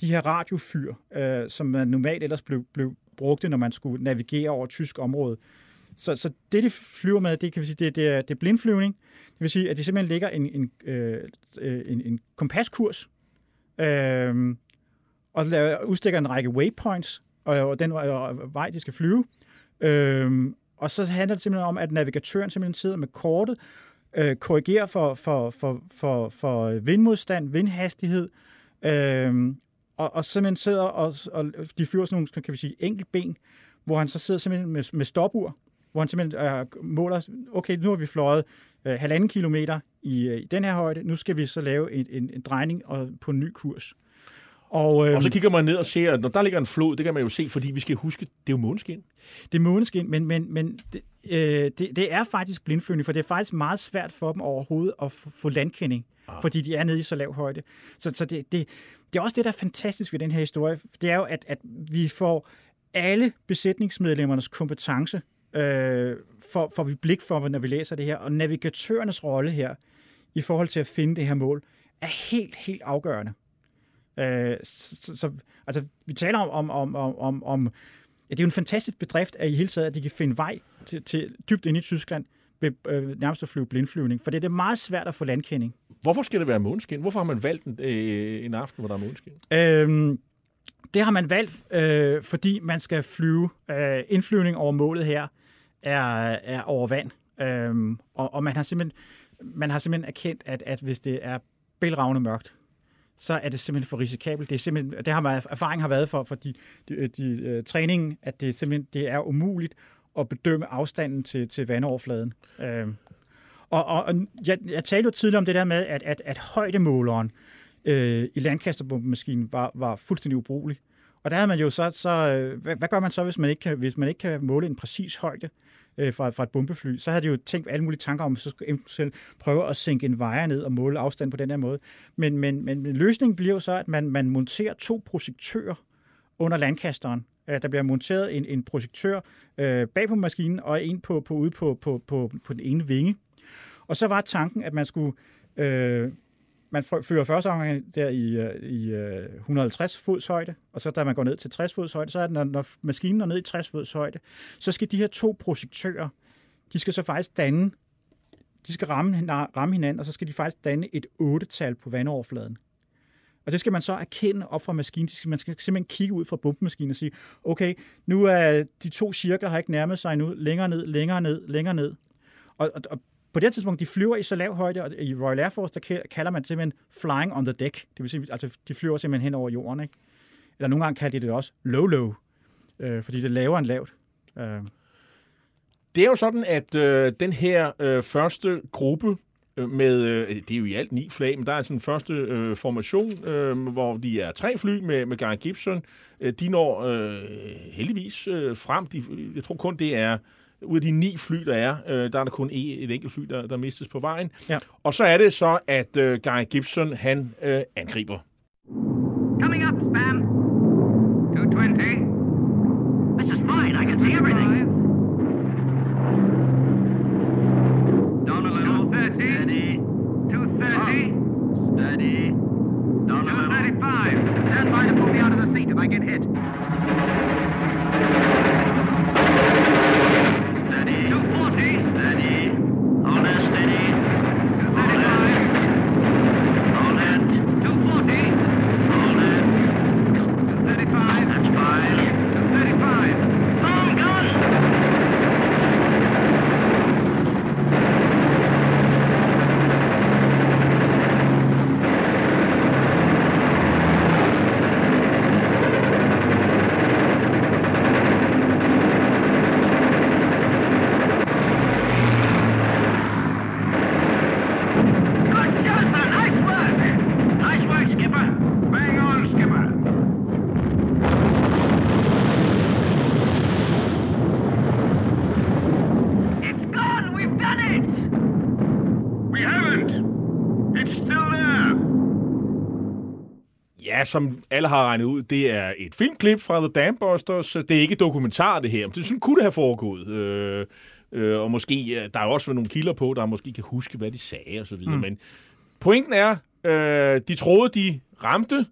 de her radiofyr, øh, som man normalt ellers blev, blev brugte, når man skulle navigere over tysk område. Så, så det, de flyver med, det kan vi sige, det, det, er, det er blindflyvning. Det vil sige, at de simpelthen lægger en, en, øh, øh, en, en kompaskurs, øh, og udstikker en række waypoints, og, og den og vej, de skal flyve. Øh, og så handler det simpelthen om, at navigatøren simpelthen sidder med kortet, øh, korrigerer for, for, for, for, for vindmodstand, vindhastighed, øh, og, og simpelthen sidder og, og de flyver sådan nogle, kan vi sige, enkeltben, hvor han så sidder simpelthen med, med stopur, hvor han simpelthen øh, måler, okay, nu har vi fløjet øh, halvanden kilometer i, øh, i den her højde, nu skal vi så lave en, en, en drejning og på en ny kurs. Og, øh, og så kigger man ned og ser, at når der ligger en flod, det kan man jo se, fordi vi skal huske, det er jo måneskin. Det er måneskin, men, men, men det, øh, det, det er faktisk blindflyvning, for det er faktisk meget svært for dem overhovedet at få landkending, ah. fordi de er nede i så lav højde. Så, så det, det, det er også det, der er fantastisk ved den her historie. Det er jo, at, at vi får alle besætningsmedlemmernes kompetence øh, får, får vi blik for, når vi læser det her. Og navigatørernes rolle her, i forhold til at finde det her mål, er helt, helt afgørende. Øh, så, så, altså, vi taler om, om, om, om, om ja, det er jo en fantastisk bedrift, at i hele taget, at de kan finde vej til, til dybt ind i Tyskland, ved øh, nærmest at flyve blindflyvning, for det er meget svært at få landkending. Hvorfor skal det være måneskin? Hvorfor har man valgt en, øh, en aften, hvor der er måneskin? Øhm, det har man valgt, øh, fordi man skal flyve. Øh, indflyvning over målet her er, er over vand. Øhm, og, og man har simpelthen man har simpelthen erkendt, at, at hvis det er bælragende mørkt, så er det simpelthen for risikabelt. Det, er simpelthen, det har man, erfaring har været for, for de, de, øh, de, øh, uh, træningen, at det simpelthen det er umuligt at bedømme afstanden til, til vandoverfladen. Øhm, og, og, og jeg, jeg talte jo tidligere om det der med, at, at, at højdemåleren øh, i landkasterbombemaskinen var, var fuldstændig ubrugelig. Og der havde man jo så, så øh, hvad, hvad gør man så, hvis man ikke kan, hvis man ikke kan måle en præcis højde øh, fra, fra et bombefly? Så havde de jo tænkt alle mulige tanker om, at så skulle selv prøve at sænke en vejer ned og måle afstand på den her måde. Men, men, men, men løsningen bliver jo så, at man, man monterer to projektører under landkasteren. Øh, der bliver monteret en, en projektør øh, bag på maskinen og en på, på ude på, på, på, på den ene vinge. Og så var tanken, at man skulle øh, man fører første omgang der i, øh, i øh, 150 fods højde, og så da man går ned til 60 fods højde, så er det, når, når maskinen er ned i 60 fods højde, så skal de her to projektører, de skal så faktisk danne, de skal ramme, ramme hinanden, og så skal de faktisk danne et 8-tal på vandoverfladen. Og det skal man så erkende op fra maskinen. Man skal simpelthen kigge ud fra bumpmaskinen og sige, okay, nu er de to cirkler har ikke nærmet sig nu, længere ned, længere ned, længere ned. Og, og, og på det tidspunkt, de flyver i så lav højde, og i Royal Air Force, der kalder man simpelthen flying on the deck. Det vil sige, altså de flyver simpelthen hen over jorden, ikke? Eller nogle gange kalder de det også low-low, øh, fordi det er lavere end lavt. Øh. Det er jo sådan, at øh, den her øh, første gruppe øh, med, øh, det er jo i alt ni flag, men der er sådan en første øh, formation, øh, hvor de er tre fly med, med Guy Gibson. Øh, de når øh, heldigvis øh, frem. De, jeg tror kun, det er ud af de ni fly, der er, øh, der er der kun et, et enkelt fly, der, der mistes på vejen. Ja. Og så er det så, at øh, Guy Gibson, han øh, angriber. Coming up, Ja, som alle har regnet ud, det er et filmklip fra The Dambusters. Det er ikke dokumentar, det her. Men det sådan kunne det have foregået. Øh, øh, og måske, øh, der er også nogle kilder på, der måske kan huske, hvad de sagde og så videre. Mm. Men pointen er, øh, de troede, de ramte.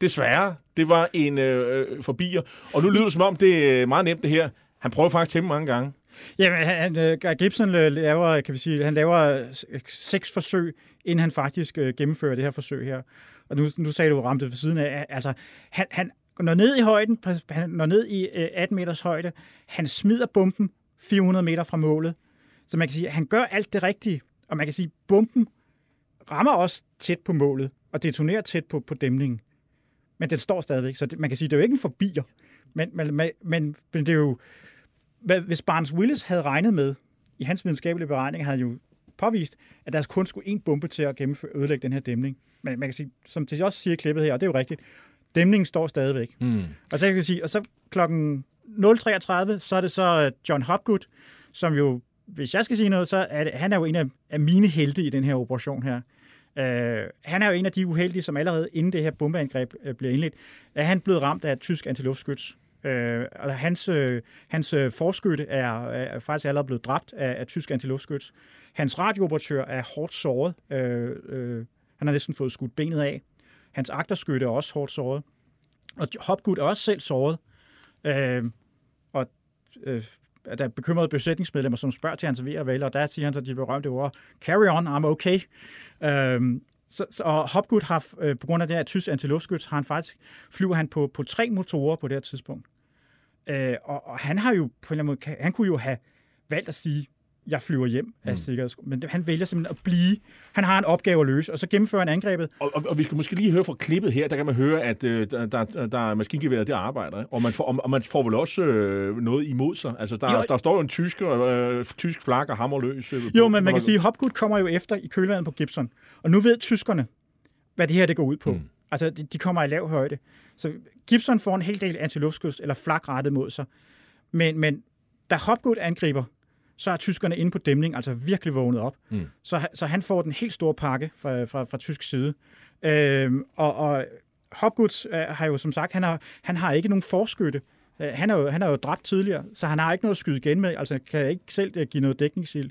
Desværre, det var en øh, forbier. Og nu lyder det som om, det er meget nemt det her. Han prøver faktisk temmelig mange gange. Jamen, han, øh, Gibson øh, laver, kan vi sige, han laver øh, seks forsøg, inden han faktisk øh, gennemfører det her forsøg her. Og nu, nu sagde du ramte for siden af. Altså, han, han når ned i højden, han når ned i øh, 18 meters højde, han smider bomben 400 meter fra målet. Så man kan sige, at han gør alt det rigtige. Og man kan sige, at bomben rammer også tæt på målet, og detonerer tæt på, på dæmningen. Men den står stadigvæk, så det, man kan sige, at det er jo ikke en forbier. Men, men, men, men det er jo... Hvad, hvis Barnes Willis havde regnet med, i hans videnskabelige beregning, havde han jo påvist, at der kun skulle en bombe til at gennemføre, ødelægge den her dæmning. Men man kan sige, som det også siger klippet her, og det er jo rigtigt, dæmningen står stadigvæk. Mm. Og så kan jeg sige, og så klokken 0.33, så er det så øh, John Hopgood, som jo, hvis jeg skal sige noget, så er det, han er jo en af, af mine helte i den her operation her. Uh, han er jo en af de uheldige, som allerede inden det her bombeangreb uh, blev indledt, er han blevet ramt af et tysk antiluftskyts. Øh, og hans, øh, hans øh, forskytte er, er faktisk allerede blevet dræbt af, af tysk antiluftskyts. Hans radiooperatør er hårdt såret. Øh, øh, han har næsten fået skudt benet af. Hans agterskytte er også hårdt såret. Og Hopgood er også selv såret. Øh, og øh, der er bekymrede besætningsmedlemmer, som spørger til hans ved og vel, og der siger han så de berømte ord, carry on, I'm okay. Øh, så, så, og Hopgood har, øh, på grund af det her tysk antiluftskyts, har han faktisk, flyver han på, på tre motorer på det her tidspunkt. Øh, og, og han har jo på en eller anden måde, han kunne jo have valgt at sige, jeg flyver hjem af mm. sikkerheds... Men han vælger simpelthen at blive. Han har en opgave at løse, og så gennemfører han angrebet. Og, og, og vi skal måske lige høre fra klippet her, der kan man høre, at øh, der, der, der er maskingeværet, det arbejder. Og, man får, og, og man får vel også øh, noget imod sig. Altså, der, Jo. der står jo en tysk, øh, tysk flag og hammerløs. Øh, Jo, men man kan sige, at Hopgood kommer jo efter i kølvandet på Gibson. Og nu ved tyskerne, hvad det her det går ud på. Mm. Altså, de, de kommer i lav højde. Så Gibson får en hel del antiluftskyst eller flak rettet mod sig. Men, men da Hopgood angriber, så er tyskerne inde på dæmning, altså virkelig vågnet op. Mm. Så, så han får den helt store pakke fra, fra, fra tysk side. Øhm, og, og Hopgood øh, har jo som sagt, han har, han har ikke nogen forskytte. Øh, han, er jo, han er jo dræbt tidligere, så han har ikke noget at skyde igen med, altså kan ikke selv øh, give noget dækningsild.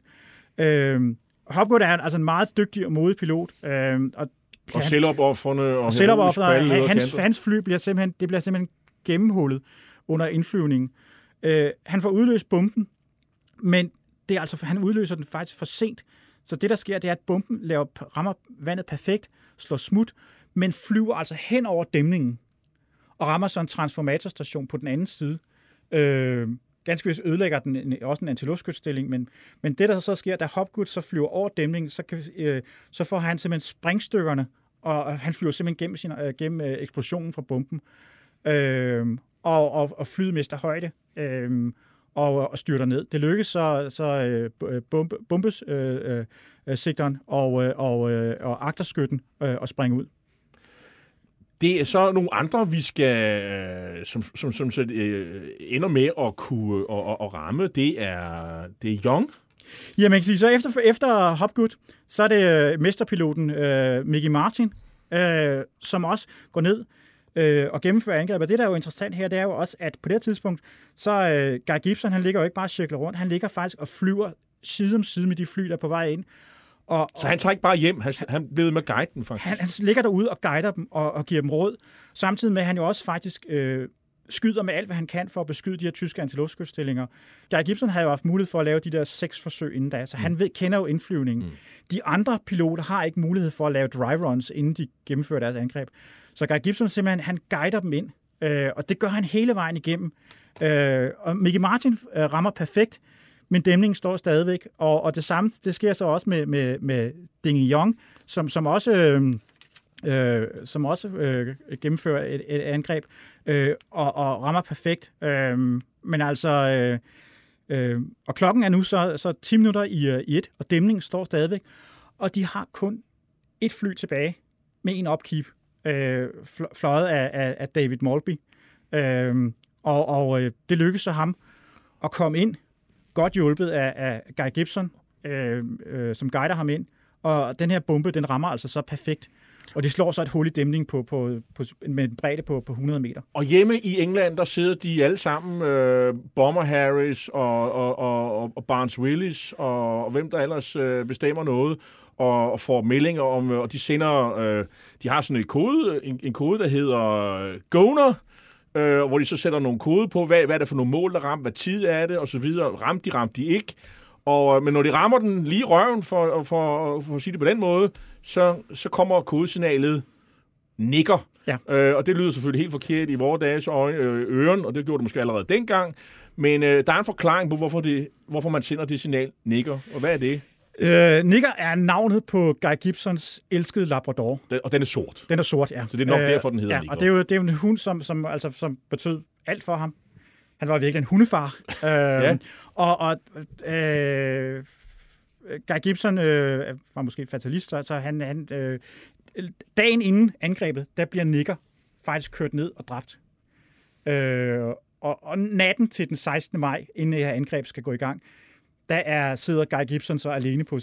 Øhm, Hopgood er altså en meget dygtig og modig pilot. Øhm, og Og selvopoffrende. Og, og selvopoffrende. Hans, hans fly bliver simpelthen, det bliver simpelthen gennemhullet under indflyvningen. Øh, han får udløst bomben, men det er altså, han udløser den faktisk for sent. Så det, der sker, det er, at bomben laver, rammer vandet perfekt, slår smut, men flyver altså hen over dæmningen og rammer så en transformatorstation på den anden side. Øh, ganske vist ødelægger den en, også en antiluftskytsstilling, men, men det, der så sker, da Hopgood så flyver over dæmningen, så, kan, øh, så får han simpelthen springstykkerne, og og han flyver simpelthen gennem, sin, øh, gennem øh, eksplosionen fra bomben, øh, og, og, og flyet mister højde, øh, og, og styrter ned. Det lykkes så, så øh, bombe, bombessigteren øh, øh, sigteren og, øh, og, øh, og agterskytten øh, at springe ud. Det er så nogle andre, vi skal, øh, som, som, som så, øh, ender med at kunne og, og, og ramme. Det er, det er Young. Ja, man kan sige, så efter, efter Hopgood, så er det øh, mesterpiloten øh, Mickey Martin, øh, som også går ned øh, og gennemfører angrebet. Det, der er jo interessant her, det er jo også, at på det her tidspunkt, så øh, Guy Gibson, han ligger jo ikke bare cirkler rundt, han ligger faktisk og flyver side om side med de fly, der er på vej ind. Og, Så han tager ikke bare hjem, han, han blev med guiden faktisk. han, han ligger derude og guider dem og, og giver dem råd, samtidig med, at han jo også faktisk øh, skyder med alt, hvad han kan for at beskyde de her tyske antiluftskytsstillinger. Guy Gibson havde jo haft mulighed for at lave de der seks forsøg inden da, så han ved, kender jo indflyvningen. Mm. De andre piloter har ikke mulighed for at lave dry runs, inden de gennemfører deres angreb. Så Guy Gibson simpelthen, han guider dem ind, øh, og det gør han hele vejen igennem. Øh, og Mickey Martin øh, rammer perfekt, men dæmningen står stadigvæk. Og, og det samme, det sker så også med, med, med Ding Yong, som, som også, øh, øh, som også øh, gennemfører et, et angreb øh, og, og rammer perfekt. Øh, men altså, øh, øh, og klokken er nu så, så 10 minutter i, øh, i et, og dæmningen står stadigvæk. Og de har kun et fly tilbage med en opkeep øh, fløjet af, af, af David Malby. Øh, og og øh, det lykkedes så ham at komme ind, godt hjulpet af, af Guy Gibson, øh, øh, som guider ham ind. Og den her bombe, den rammer altså så perfekt. Og det slår så et hul i dæmningen på, på, på, med en bredde på, på 100 meter. Og hjemme i England, der sidder de alle sammen, øh, Bomber Harris og, og, og, og Barnes Willis, og, og hvem der ellers øh, bestemmer noget, og, og får meldinger om, og de sender, øh, de har sådan en kode, en, en kode, der hedder øh, Goner, øh, hvor de så sætter nogle kode på, hvad, hvad er det for nogle mål, der ramte, hvad tid er det, og så videre. Ramte de, ramte de ikke. Og, øh, men når de rammer den lige røven, for, for, for at sige det på den måde, så, så kommer kodesignalet nikker. Ja. Øh, og det lyder selvfølgelig helt forkert i vores dages øje, øh, øren, og det gjorde det måske allerede dengang. Men øh, der er en forklaring på, hvorfor, det, hvorfor man sender det signal nikker. Og hvad er det? Øh, Nicker er navnet på Guy Gibsons elskede Labrador. Den, og den er sort. Den er sort, ja. Så det er nok derfor, den hedder ja, Nicker. og det er jo, det er jo en hund, som, som, altså, som betød alt for ham. Han var virkelig en hundefar. øh, ja. Og, og øh, Guy Gibson øh, var måske fatalist, så så han, han øh, dagen inden angrebet, der bliver Nicker faktisk kørt ned og dræbt. Øh, og, og natten til den 16. maj, inden det her angreb skal gå i gang, der er, sidder Guy Gibson så alene på...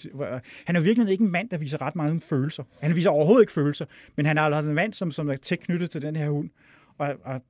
Han er jo virkelig ikke en mand, der viser ret meget følelser. Han viser overhovedet ikke følelser, men han er altså en mand, som, som er tæt knyttet til den her hund. Og, og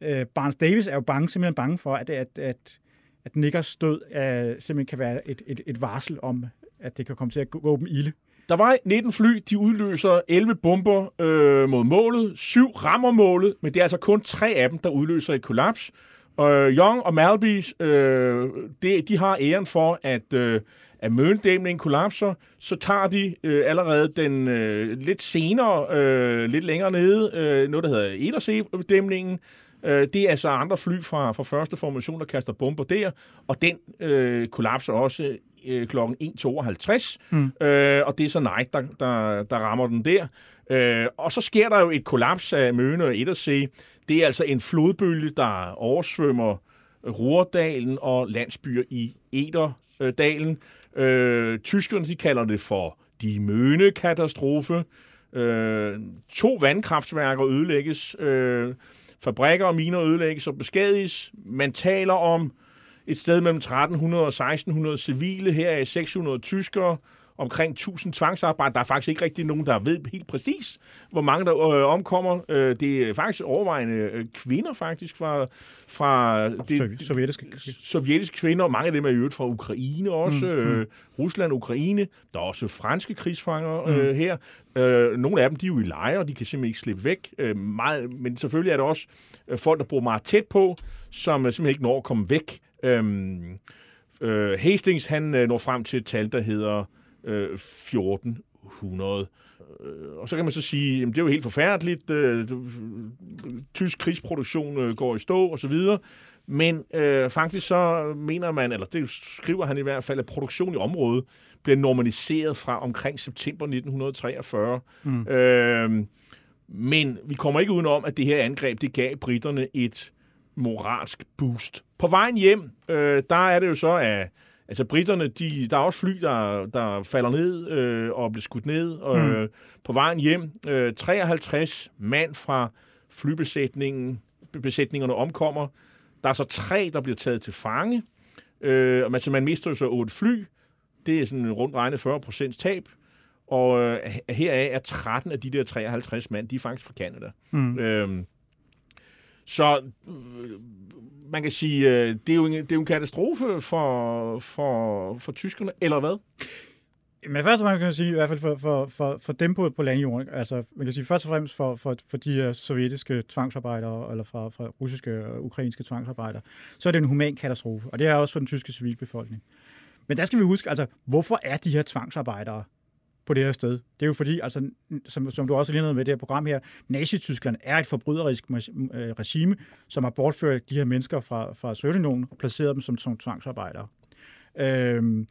øh, Barnes Davis er jo bange, simpelthen bange for, at, at, at, at Nickers død øh, simpelthen kan være et, et, et varsel om, at det kan komme til at gå, gå dem ilde. Der var 19 fly, de udløser 11 bomber øh, mod målet. Syv rammer målet, men det er altså kun tre af dem, der udløser et kollaps. Og Young og Malby, øh, det, de har æren for, at, øh, at møndæmningen kollapser. Så tager de øh, allerede den øh, lidt senere, øh, lidt længere nede, øh, noget, der hedder Edersee-dæmningen. Øh, det er altså andre fly fra, fra første formation, der kaster bomber der, og den øh, kollapser også øh, kl. 1.52, mm. øh, og det er så Knight, der, der, der rammer den der. Øh, og så sker der jo et kollaps af Møne og Edersee. Det er altså en flodbølge, der oversvømmer Ruhrdalen og landsbyer i Ederdalen. Øh, tyskerne de kalder det for de Møne-katastrofe. Øh, to vandkraftværker ødelægges. Øh, fabrikker og miner ødelægges og beskadiges. Man taler om et sted mellem 1300 og 1600 civile, her er 600 tyskere, omkring 1000 tvangsarbejde. Der er faktisk ikke rigtig nogen, der ved helt præcis, hvor mange der øh, omkommer. Øh, det er faktisk overvejende øh, kvinder faktisk fra, fra det, Sov- sovjetiske sovjetiske kvinder. Mange af dem er i øvrigt fra Ukraine også. Mm, Mm, mm. øh, Rusland, Ukraine. Der er også franske krigsfanger øh, Mm. her. Øh, nogle af dem de er jo i lejre, og de kan simpelthen ikke slippe væk. Øh, meget, men selvfølgelig er der også øh, folk, der bor meget tæt på, som øh, simpelthen ikke når at komme væk. Øhm, øh, Hastings han øh, når frem til et tal, der hedder øh, 1400. Øh, og så kan man så sige, at det er jo helt forfærdeligt. Øh, tysk krigsproduktion øh, går i stå og så videre. Men øh, faktisk så mener man, eller det skriver han i hvert fald, at produktion i området bliver normaliseret fra omkring september 1943. Mm. Øh, men vi kommer ikke udenom, at det her angreb, det gav britterne et moralsk boost. På vejen hjem, øh, der er det jo så, at, Altså britterne, de, der er også fly, der, der falder ned øh, og bliver skudt ned og, Mm. øh, på vejen hjem. Øh, 53 mand fra flybesætningen, besætningerne omkommer. Der er så tre, der bliver taget til fange. Øh, og man, så man mister jo så otte fly. Det er sådan rundt regnet 40 procents tab. Og øh, heraf er 13 af de der 53 mand, de er faktisk fra Canada. Mm. Øhm, så øh, man kan sige, øh, det er jo en, det er jo en katastrofe for, for, for tyskerne, eller hvad? Men først og fremmest kan man sige, i hvert fald for, for, for, for dem på, på landjorden, altså man kan sige først og fremmest for, for, for de her sovjetiske tvangsarbejdere, eller fra, fra russiske og ukrainske tvangsarbejdere, så er det en human katastrofe, og det er også for den tyske civilbefolkning. Men der skal vi huske, altså, hvorfor er de her tvangsarbejdere på det her sted? Det er jo fordi, altså, som, som du også lige med det her program her, Nazi-Tyskland er et forbryderisk øh, regime, som har bortført de her mennesker fra, fra Sovjetunionen og placeret dem som, som tvangsarbejdere. Øhm,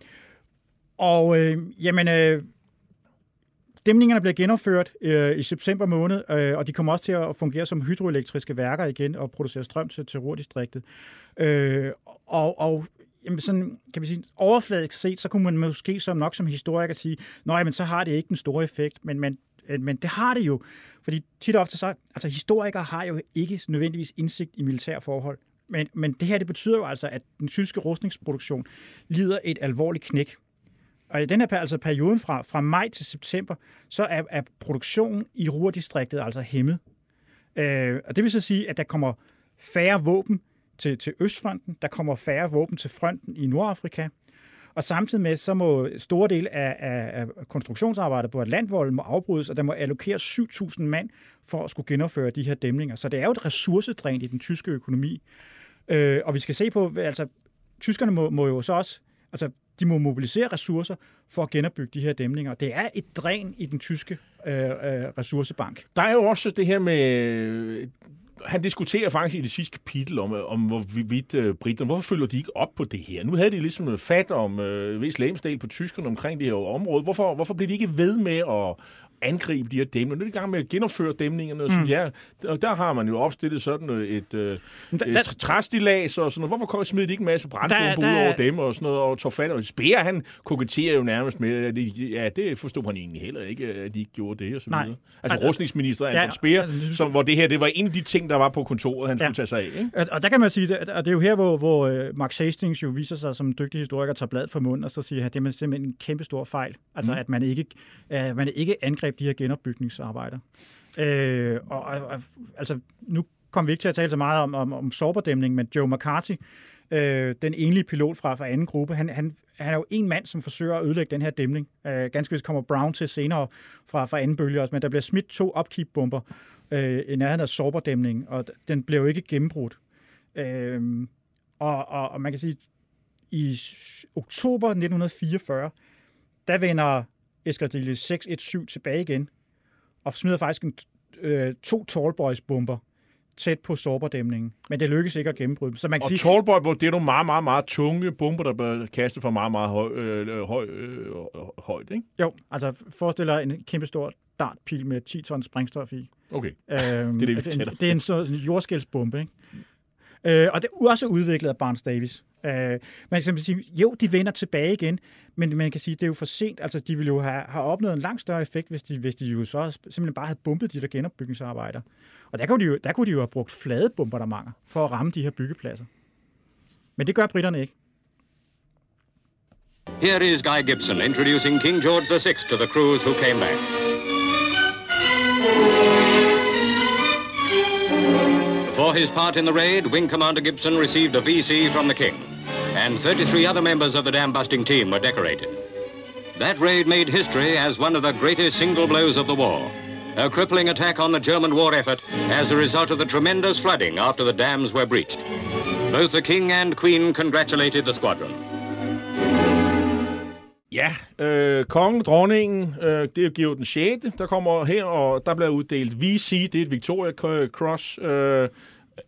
og øh, jamen, øh, dæmningerne bliver genopført øh, i september måned, øh, og de kommer også til at fungere som hydroelektriske værker igen og producere strøm til, Terrordistriktet. Øh, og, og jamen sådan, kan vi sige, overfladisk set, så kunne man måske som nok som historiker sige, nej, men så har det ikke den store effekt, men, men, øh, men det har det jo, fordi tit og ofte så, altså historikere har jo ikke nødvendigvis indsigt i militære forhold, men, men det her, det betyder jo altså, at den tyske rustningsproduktion lider et alvorligt knæk. Og i den her altså perioden fra, fra maj til september, så er, er produktionen i Ruhrdistriktet altså hæmmet. Øh, og det vil så sige, at der kommer færre våben til, til Østfronten, der kommer færre våben til fronten i Nordafrika, og samtidig med, så må store dele af, af, af konstruktionsarbejdet på Atlantvolden må afbrydes, og der må allokeres 7.000 mand for at skulle genopføre de her dæmninger. Så det er jo et ressourcedræn i den tyske økonomi. Øh, og vi skal se på, altså, tyskerne må, må jo så også, altså, de må mobilisere ressourcer for at genopbygge de her dæmninger. Det er et dræn i den tyske øh, øh, ressourcebank. Der er jo også det her med... Han diskuterer faktisk i det sidste kapitel om, om hvorvidt øh, britterne, hvorfor følger de ikke op på det her? Nu havde de ligesom øh, fat om øh, vis lægemsdel på tyskerne omkring det her område. Hvorfor, hvorfor bliver de ikke ved med at angribe de her dæmninger? Nu er de i gang med at genopføre dæmningerne. Mm. Ja, og der har man jo opstillet sådan et, uh, der- et træstilas og sådan noget. Hvorfor smider de ikke en masse brandbomber Der- ud over dem og sådan noget, og tager fat? Og Speer, han koketterer jo nærmest med, at de, ja, det forstod han egentlig heller ikke, at de ikke gjorde det og så Nej. videre. Altså Altså- rustningsminister Ja, Anton Speer, altså, som, hvor det her, det var en af de ting, der var på kontoret, han Ja. skulle tage sig af. Ikke? Og, der kan man sige, at- og det er jo her, hvor, hvor øh, Max Hastings jo viser sig som en dygtig historiker, tager blad for munden, og så siger, at det er simpelthen en kæmpe stor fejl. Altså, Mm. at man ikke, at man ikke angreb de her genopbygningsarbejder. Øh, og, og, altså, nu kommer vi ikke til at tale så meget om, om, om sårberdæmning, men Joe McCarthy, øh, den enlige pilot fra, fra anden gruppe, han, han, han er jo en mand, som forsøger at ødelægge den her dæmning. Øh, ganske vist kommer Brown til senere fra, fra anden bølge også, men der bliver smidt to upkeep-bomber øh, i nærheden af sårberdæmningen, og den blev jo ikke gennembrudt. Øh, og, og, og man kan sige, i oktober 1944, der vender Eskadrille 617 tilbage igen, og smider faktisk en, øh, to Tallboys-bomber tæt på sårberdæmningen. Men det lykkes ikke at gennembryde dem. Så man kan Og sige, Tallboy, det er nogle meget, meget, meget tunge bomber, der bliver kastet fra meget, meget høj, øh, høj, øh, højt, ikke? jo, altså forestil dig en kæmpe stor dartpil med 10 tons sprængstof i. Okay. Øhm, Det er det, vi det, taler. det er en sådan jordskældsbombe, ikke? Øh, og det er også udviklet af Barnes Davis. Øh, man kan sige, jo, de vender tilbage igen, men man kan sige, det er jo for sent. Altså, de ville jo have, have opnået en langt større effekt, hvis de, hvis de jo så simpelthen bare havde bumpet de der genopbygningsarbejder. Og der kunne de jo, der kunne de jo have brugt flade bombardementer for at ramme de her byggepladser. Men det gør britterne ikke. Here is Guy Gibson introducing King George VI to the crews who came back. His part in the raid, Wing Commander Gibson received a VC from the King, and 33 other members of the dam-busting team were decorated. That raid made history as one of the greatest single blows of the war, a crippling attack on the German war effort as a result of the tremendous flooding after the dams were breached. Both the King and Queen congratulated the squadron. Ja, øh, kongen, dronningen, øh, det er Georg den 6., der kommer her, og der bliver uddelt VC, det er et Victoria Cross, øh,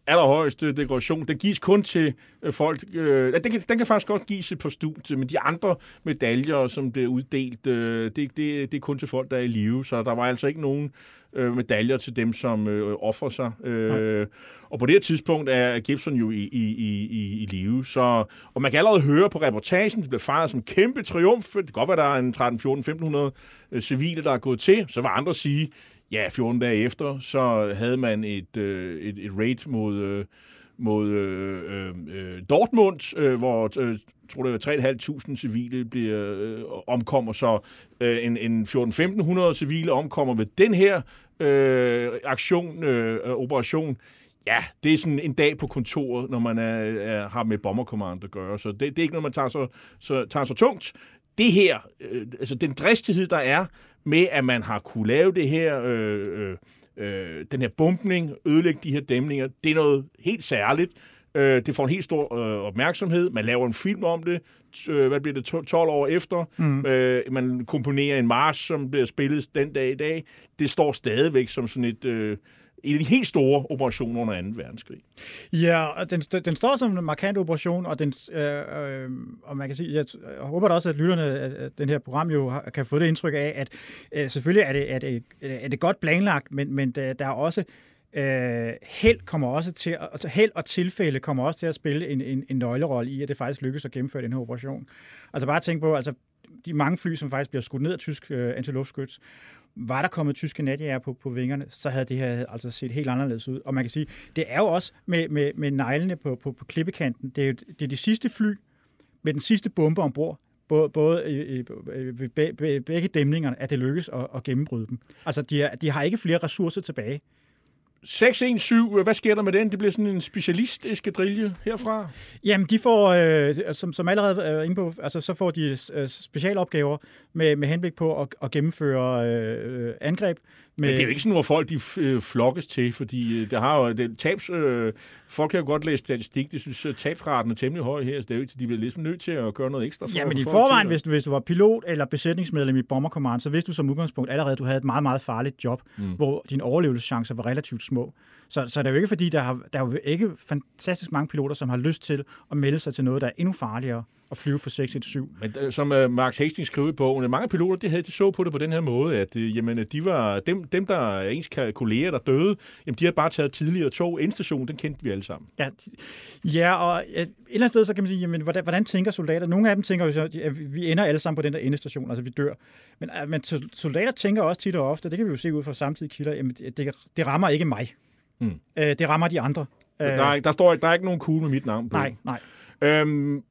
allerhøjeste dekoration. Den gives kun til øh, folk... Øh, den, kan, den kan faktisk godt gives på studiet, men de andre medaljer, som bliver uddelt, øh, det, det, det er kun til folk, der er i live. Så der var altså ikke nogen øh, medaljer til dem, som øh, offrer sig. Øh, og på det her tidspunkt er Gibson jo i, i, i, i, i live. Så, og man kan allerede høre på reportagen, det bliver fejret som kæmpe triumf. Det kan godt være, der er en 13, 14, 1500 øh, civile, der er gået til. Så var andre sige, ja, 14 dage efter, så havde man et, øh, et, et raid mod, øh, mod øh, øh, øh Dortmund, øh, hvor øh, tror det var 3.500 civile bliver øh, omkommer, så øh, en, en 14-1500 civile omkommer ved den her øh, aktion, øh, operation. Ja, det er sådan en dag på kontoret, når man er, er, har med bomberkommand at gøre, så det, det er ikke noget, man tager så, så, tager så tungt. Det her, øh, altså den dristighed, der er med, at man har kunne lave det her, øh, øh, øh, den her bumpning, ødelægge de her dæmninger, det er noget helt særligt. Øh, det får en helt stor øh, opmærksomhed. Man laver en film om det, øh, hvad bliver det, 12 år efter. Mm. Øh, man komponerer en march, som bliver spillet den dag i dag. Det står stadigvæk som sådan et... Øh, en af de helt store operationer under 2. verdenskrig. Ja, og den, den står som en markant operation, og, den, øh, øh, og man kan sige, jeg, jeg håber da også, at lytterne af den her program jo har, kan få det indtryk af, at øh, selvfølgelig er det, er, det, er det godt planlagt, men, men der, der er også øh, held kommer også til, altså held og tilfælde kommer også til at spille en, en, en nøglerolle i, at det faktisk lykkes at gennemføre den her operation. Altså bare tænk på, altså de mange fly, som faktisk bliver skudt ned af tysk øh, antiluftskyts, var der kommet tyske natjæger på, på vingerne, så havde det her altså set helt anderledes ud. Og man kan sige, det er jo også med, med, med neglene på, på, på klippekanten, det er, jo, det er de sidste fly med den sidste bombe ombord, både, både ved begge dæmningerne, at det lykkes at, at gennembryde dem. Altså, de, er, de har ikke flere ressourcer tilbage. 617, øh, hvad sker der med den? Det bliver sådan en specialist-eskadrille herfra? Jamen, de får, øh, som, som allerede er inde på, altså, så får de øh, specialopgaver med, med henblik på at, at gennemføre øh, angreb. Men det er jo ikke sådan, hvor folk de øh, flokkes til, fordi øh, der har jo det, tabs... Øh, folk kan jo godt læse statistik, de synes, at tabsraten er temmelig høj her, så det er jo ikke, de bliver ligesom nødt til at gøre noget ekstra. For, ja, men i forvejen, hvis du, hvis du var pilot eller besætningsmedlem i Bomber Command, så vidste du som udgangspunkt allerede, at du havde et meget, meget farligt job, mm. hvor dine overlevelseschancer var relativt små. Så, så det er jo ikke fordi, der, har, der er jo ikke fantastisk mange piloter, som har lyst til at melde sig til noget, der er endnu farligere at flyve for 617. Men øh, som uh, Max Hastings skrev i bogen, mange piloter de havde de så på det på den her måde, at uh, jamen, de var, dem, dem, der er ens kolleger, der døde, jamen, de havde bare taget tidligere tog. Endstationen, den kendte vi alle sammen. Ja, ja og et eller andet sted, så kan man sige, jamen, hvordan, hvordan tænker soldater? Nogle af dem tænker jo så, at vi ender alle sammen på den der endestation, altså vi dør. Men, men soldater tænker også tit og ofte, det kan vi jo se ud fra samtidige kilder, jamen, det, det rammer ikke mig. Mm. Øh, det rammer de andre. Der, er, der, står, der er ikke nogen kugle med mit navn på. Nej, nej. Øhm,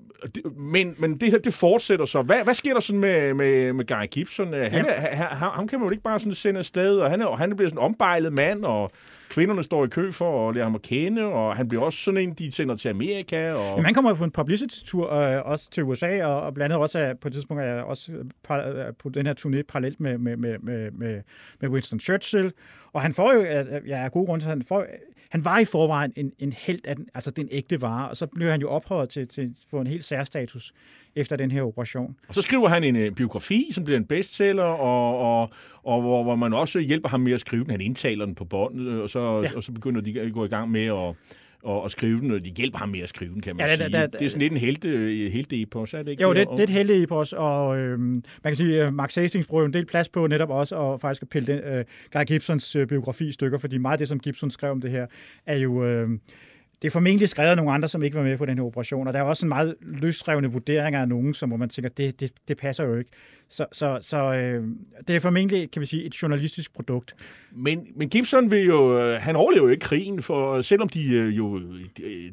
men, men det her, det fortsætter så. Hvad, hvad sker der sådan med, med, med Guy Gibson? Han, er, han, ham kan man jo ikke bare sådan sende afsted, og han er, og han bliver sådan en ombejlet mand, og kvinderne står i kø for at lære ham at kende, og han bliver også sådan en, de sender til Amerika. Og... Jamen, han kommer på en publicity-tur øh, også til USA, og, og blandt andet også er, på et tidspunkt er også på den her turné parallelt med, med, med, med, med Winston Churchill. Og han får jo, ja, af gode grunde, han får han var i forvejen en, en held af den, altså den ægte vare, og så blev han jo ophøjet til, til at få en helt særstatus efter den her operation. Og så skriver han en, en øh, biografi, som bliver en bestseller, og, og, og hvor, hvor man også hjælper ham med at skrive den. Han indtaler den på båndet, og så, ja. og så begynder de at gå i gang med at og, og skrive den, og de hjælper ham med at skrive den, kan man ja, sige. Da, da, det er sådan lidt en helte, helte epos, er det ikke? Jo, det, det er et helte epos, og øh, man kan sige, at Max Hastings bruger en del plads på netop også og faktisk at pille den, øh, Guy Gibsons øh, biografi i stykker, fordi meget af det, som Gibson skrev om det her, er jo... Øh, det er formentlig skrevet af nogle andre, som ikke var med på den her operation, og der er også en meget løsrevne vurderinger af nogen, som hvor man tænker, det, det, det passer jo ikke. Så, så, så øh, det er formentlig, kan vi sige, et journalistisk produkt. Men, men Gibson vil jo, øh, han overlever jo ikke krigen, for selvom de øh, jo,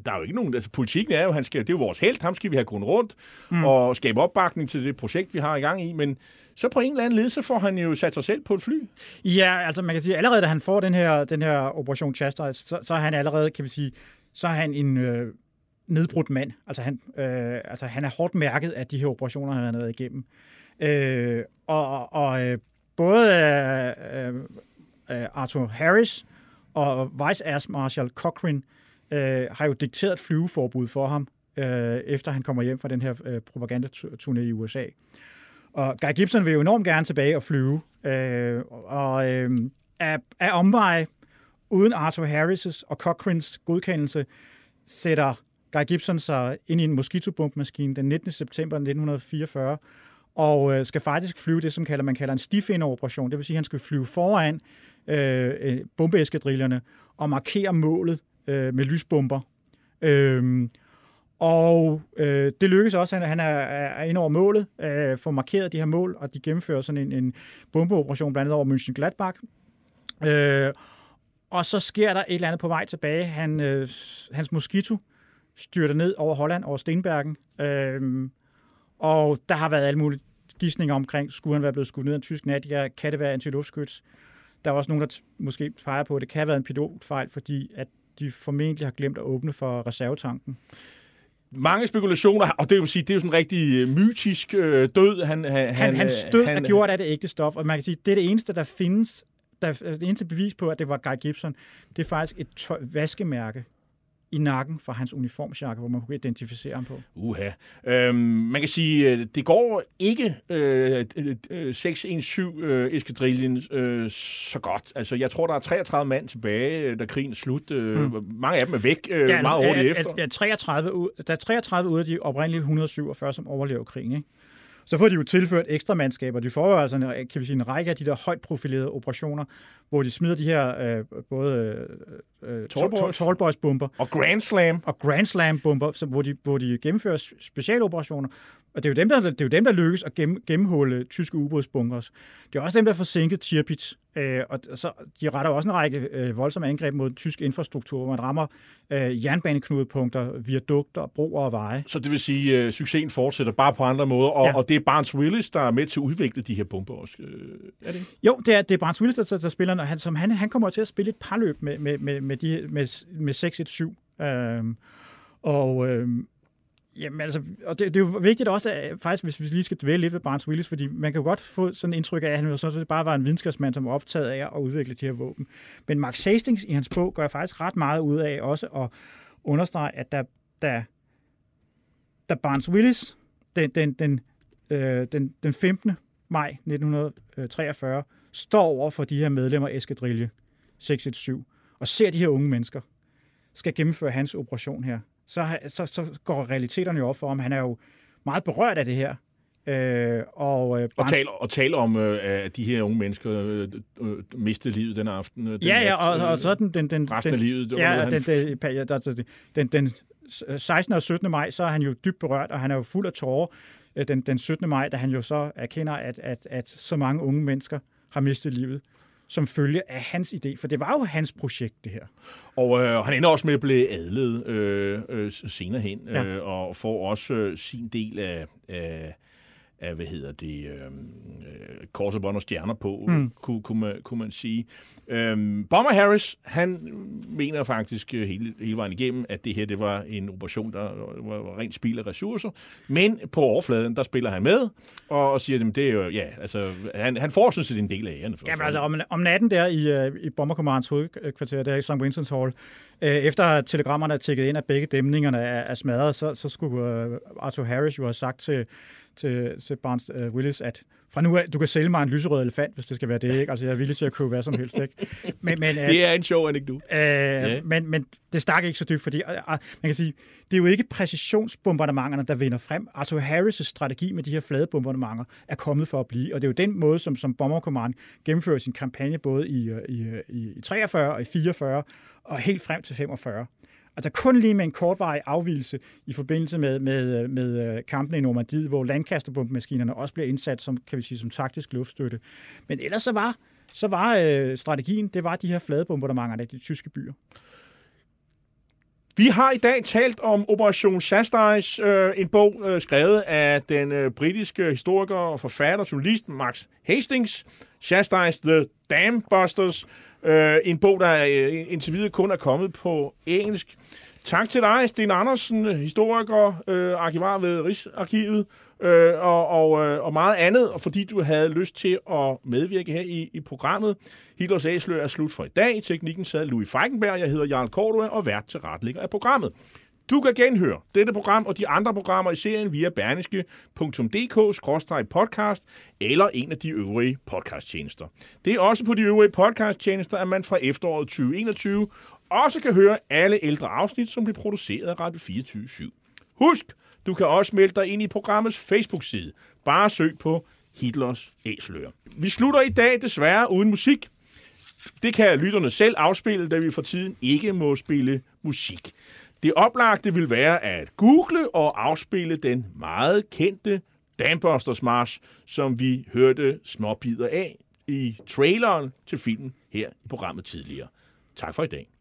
der er jo ikke nogen, altså politikken er jo, han skal, det er jo vores held, ham skal vi have grund rundt, mm. og skabe opbakning til det projekt, vi har i gang i, men så på en eller anden led, så får han jo sat sig selv på et fly. Ja, altså man kan sige, allerede da han får den her, den her Operation Chastise, så, så er han allerede, kan vi sige, så er han en øh, nedbrudt mand. Altså han, øh, altså han er hårdt mærket af de her operationer, han har været igennem. Øh, og og øh, både øh, øh, Arthur Harris og Vice Air Marshal Cochrane øh, har jo dikteret flyveforbud for ham, øh, efter han kommer hjem fra den her øh, propagandaturné i USA. Og Guy Gibson vil jo enormt gerne tilbage og flyve, øh, og øh, af, af omveje uden Arthur Harris' og Cochranes godkendelse, sætter Guy Gibson sig ind i en mosquitobumpmaskine den 19. september 1944, og øh, skal faktisk flyve det, som kalder, man kalder en stifinderoperation. Det vil sige, at han skal flyve foran øh, øh, bombeeskadrillerne og markere målet øh, med lysbomber. Øh, og øh, det lykkes også, han, han er, er ind over målet, øh, får markeret de her mål, og de gennemfører sådan en, en bombeoperation blandt andet over München-Gladbach. Øh, og så sker der et eller andet på vej tilbage. Han, øh, hans mosquito styrter ned over Holland, over Stenbergen. Øh, og der har været alle mulige gidsninger omkring, skulle han være blevet skudt ned af en tysk natjær, kan det være antiluftskyts? Der er også nogen, der måske peger på, at det kan have været en pilotfejl, fordi at de formentlig har glemt at åbne for reservetanken. Mange spekulationer, og det vil sige, det er jo sådan en rigtig øh, mytisk øh, død. Han, han, han, hans død han, er gjort af det ægte stof, og man kan sige, det er det eneste, der findes, der, det eneste bevis på, at det var Guy Gibson, det er faktisk et tøj, vaskemærke i nakken fra hans uniformsjakke, hvor man kunne identificere ham på. Uha. Øhm, man kan sige, øh, det går ikke øh, 617 øh, eskadrillen øh, så godt. Altså, jeg tror, der er 33 mand tilbage, da krigen er slut. Øh, mm. Mange af dem er væk øh, ja, altså, meget hurtigt at, efter. At, at 33 ud, der er 33 ud af de oprindelige 147, som overlever krigen. Ikke? Så får de jo tilført ekstra mandskaber. De får jo altså en, kan vi sige, en række af de der højt profilerede operationer, hvor de smider de her øh, både øh, Tallboys. Tallboys bomber og Grand Slam og Grand Slam bomber, som, hvor, de, hvor de gennemfører specialoperationer. Og det er jo dem, der, det er jo dem, der lykkes at gem, gennemhulde tyske ubådsbunkers. Det er også dem, der får sænket Tirpitz. Øh, og så, de retter også en række øh, voldsomme angreb mod tysk infrastruktur, hvor man rammer øh, jernbaneknudepunkter, viadukter, broer og veje. Så det vil sige, at øh, succesen fortsætter bare på andre måder, og, ja. og det er Barnes Willis, der er med til at udvikle de her bomber også. Øh, er det Jo, det er, det er Barnes Willis, der, der spiller, og han, som han, han kommer til at spille et parløb med, med, med, med, de, med, med 617. Øh, og, øh, Jamen altså, og det, det er jo vigtigt også, at, faktisk, hvis vi lige skal dvæle lidt ved Barnes Willis, fordi man kan jo godt få sådan en indtryk af, at han jo så bare var en videnskabsmand, som var optaget af at udvikle de her våben. Men Mark Hastings i hans bog gør faktisk ret meget ud af også at understrege, at der, der, der Barnes Willis den, den, den, øh, den, den 15. maj 1943 står over for de her medlemmer af Eskadrille 617 og ser de her unge mennesker, skal gennemføre hans operation her, så, så, så går realiteterne jo op for ham. Han er jo meget berørt af det her. Øh, og, øh, og, taler, og taler om, øh, at de her unge mennesker øh, øh, mistede livet den aften. Den ja, ja, og, og så den... den, den resten den, af livet. Ja, var den, den, den, den, den 16. og 17. maj, så er han jo dybt berørt, og han er jo fuld af tårer. Øh, den, den 17. maj, da han jo så erkender, at, at, at så mange unge mennesker har mistet livet som følge af hans idé, for det var jo hans projekt, det her. Og øh, han ender også med at blive adlet øh, øh, senere hen, ja. øh, og får også øh, sin del af, af, af hvad hedder det, øh, kors og stjerner på, mm. kunne, kunne, man, kunne man sige. Øhm, Bomber Harris, han mener faktisk hele, hele vejen igennem, at det her det var en operation, der var, var rent spil af ressourcer. Men på overfladen, der spiller han med, og, og siger, at det er jo, ja, altså, han, han får sådan set en del af æren. Ja, men altså, om, om natten der i, i Bomber Commands hovedkvarter, der i St. Winston's Hall, øh, efter telegrammerne er tækket ind, at begge dæmningerne er, er smadret, så, så skulle uh, Arthur Harris jo have sagt til, til, til Barnes uh, Willis, at fra nu af, du kan sælge mig en lyserød elefant, hvis det skal være det, ikke? Altså, jeg er villig til at købe hvad som helst, ikke? Men, men, det er en sjov anekdote. Øh, ja. men, men det stak ikke så dybt, fordi uh, man kan sige, det er jo ikke præcisionsbombardementerne, der vinder frem. Arthur Harris' strategi med de her flade bombardementer er kommet for at blive, og det er jo den måde, som, som Bomber Command gennemfører sin kampagne både i, i, i, i 43 og i 44, og helt frem til 45. Altså kun lige med en kortvarig afvielse i forbindelse med, med, med øh, kampene i Normandiet, hvor landkasterbombemaskinerne også bliver indsat som, kan vi sige, som taktisk luftstøtte. Men ellers så var, så var øh, strategien, det var de her fladebombardementer af de tyske byer. Vi har i dag talt om Operation Chastise, øh, en bog øh, skrevet af den øh, britiske historiker og forfatter, journalist Max Hastings. Chastise The Dam Busters. Øh, en bog, der øh, indtil videre kun er kommet på engelsk. Tak til dig, Sten Andersen, historiker, øh, arkivar ved Rigsarkivet, øh, og, og, øh, og meget andet, og fordi du havde lyst til at medvirke her i, i programmet. Hitlers Æslø er slut for i dag. Teknikken sad Louis Feigenberg, jeg hedder Jarl Cordua, og vært til retlægger af programmet. Du kan genhøre dette program og de andre programmer i serien via berneske.dk-podcast eller en af de øvrige podcasttjenester. Det er også på de øvrige podcasttjenester, at man fra efteråret 2021 også kan høre alle ældre afsnit, som blev produceret af Radio 24 /7. Husk, du kan også melde dig ind i programmets Facebook-side. Bare søg på Hitlers æsler. Vi slutter i dag desværre uden musik. Det kan lytterne selv afspille, da vi for tiden ikke må spille musik. Det oplagte vil være at google og afspille den meget kendte Dambusters March, som vi hørte småbider af i traileren til filmen her i programmet tidligere. Tak for i dag.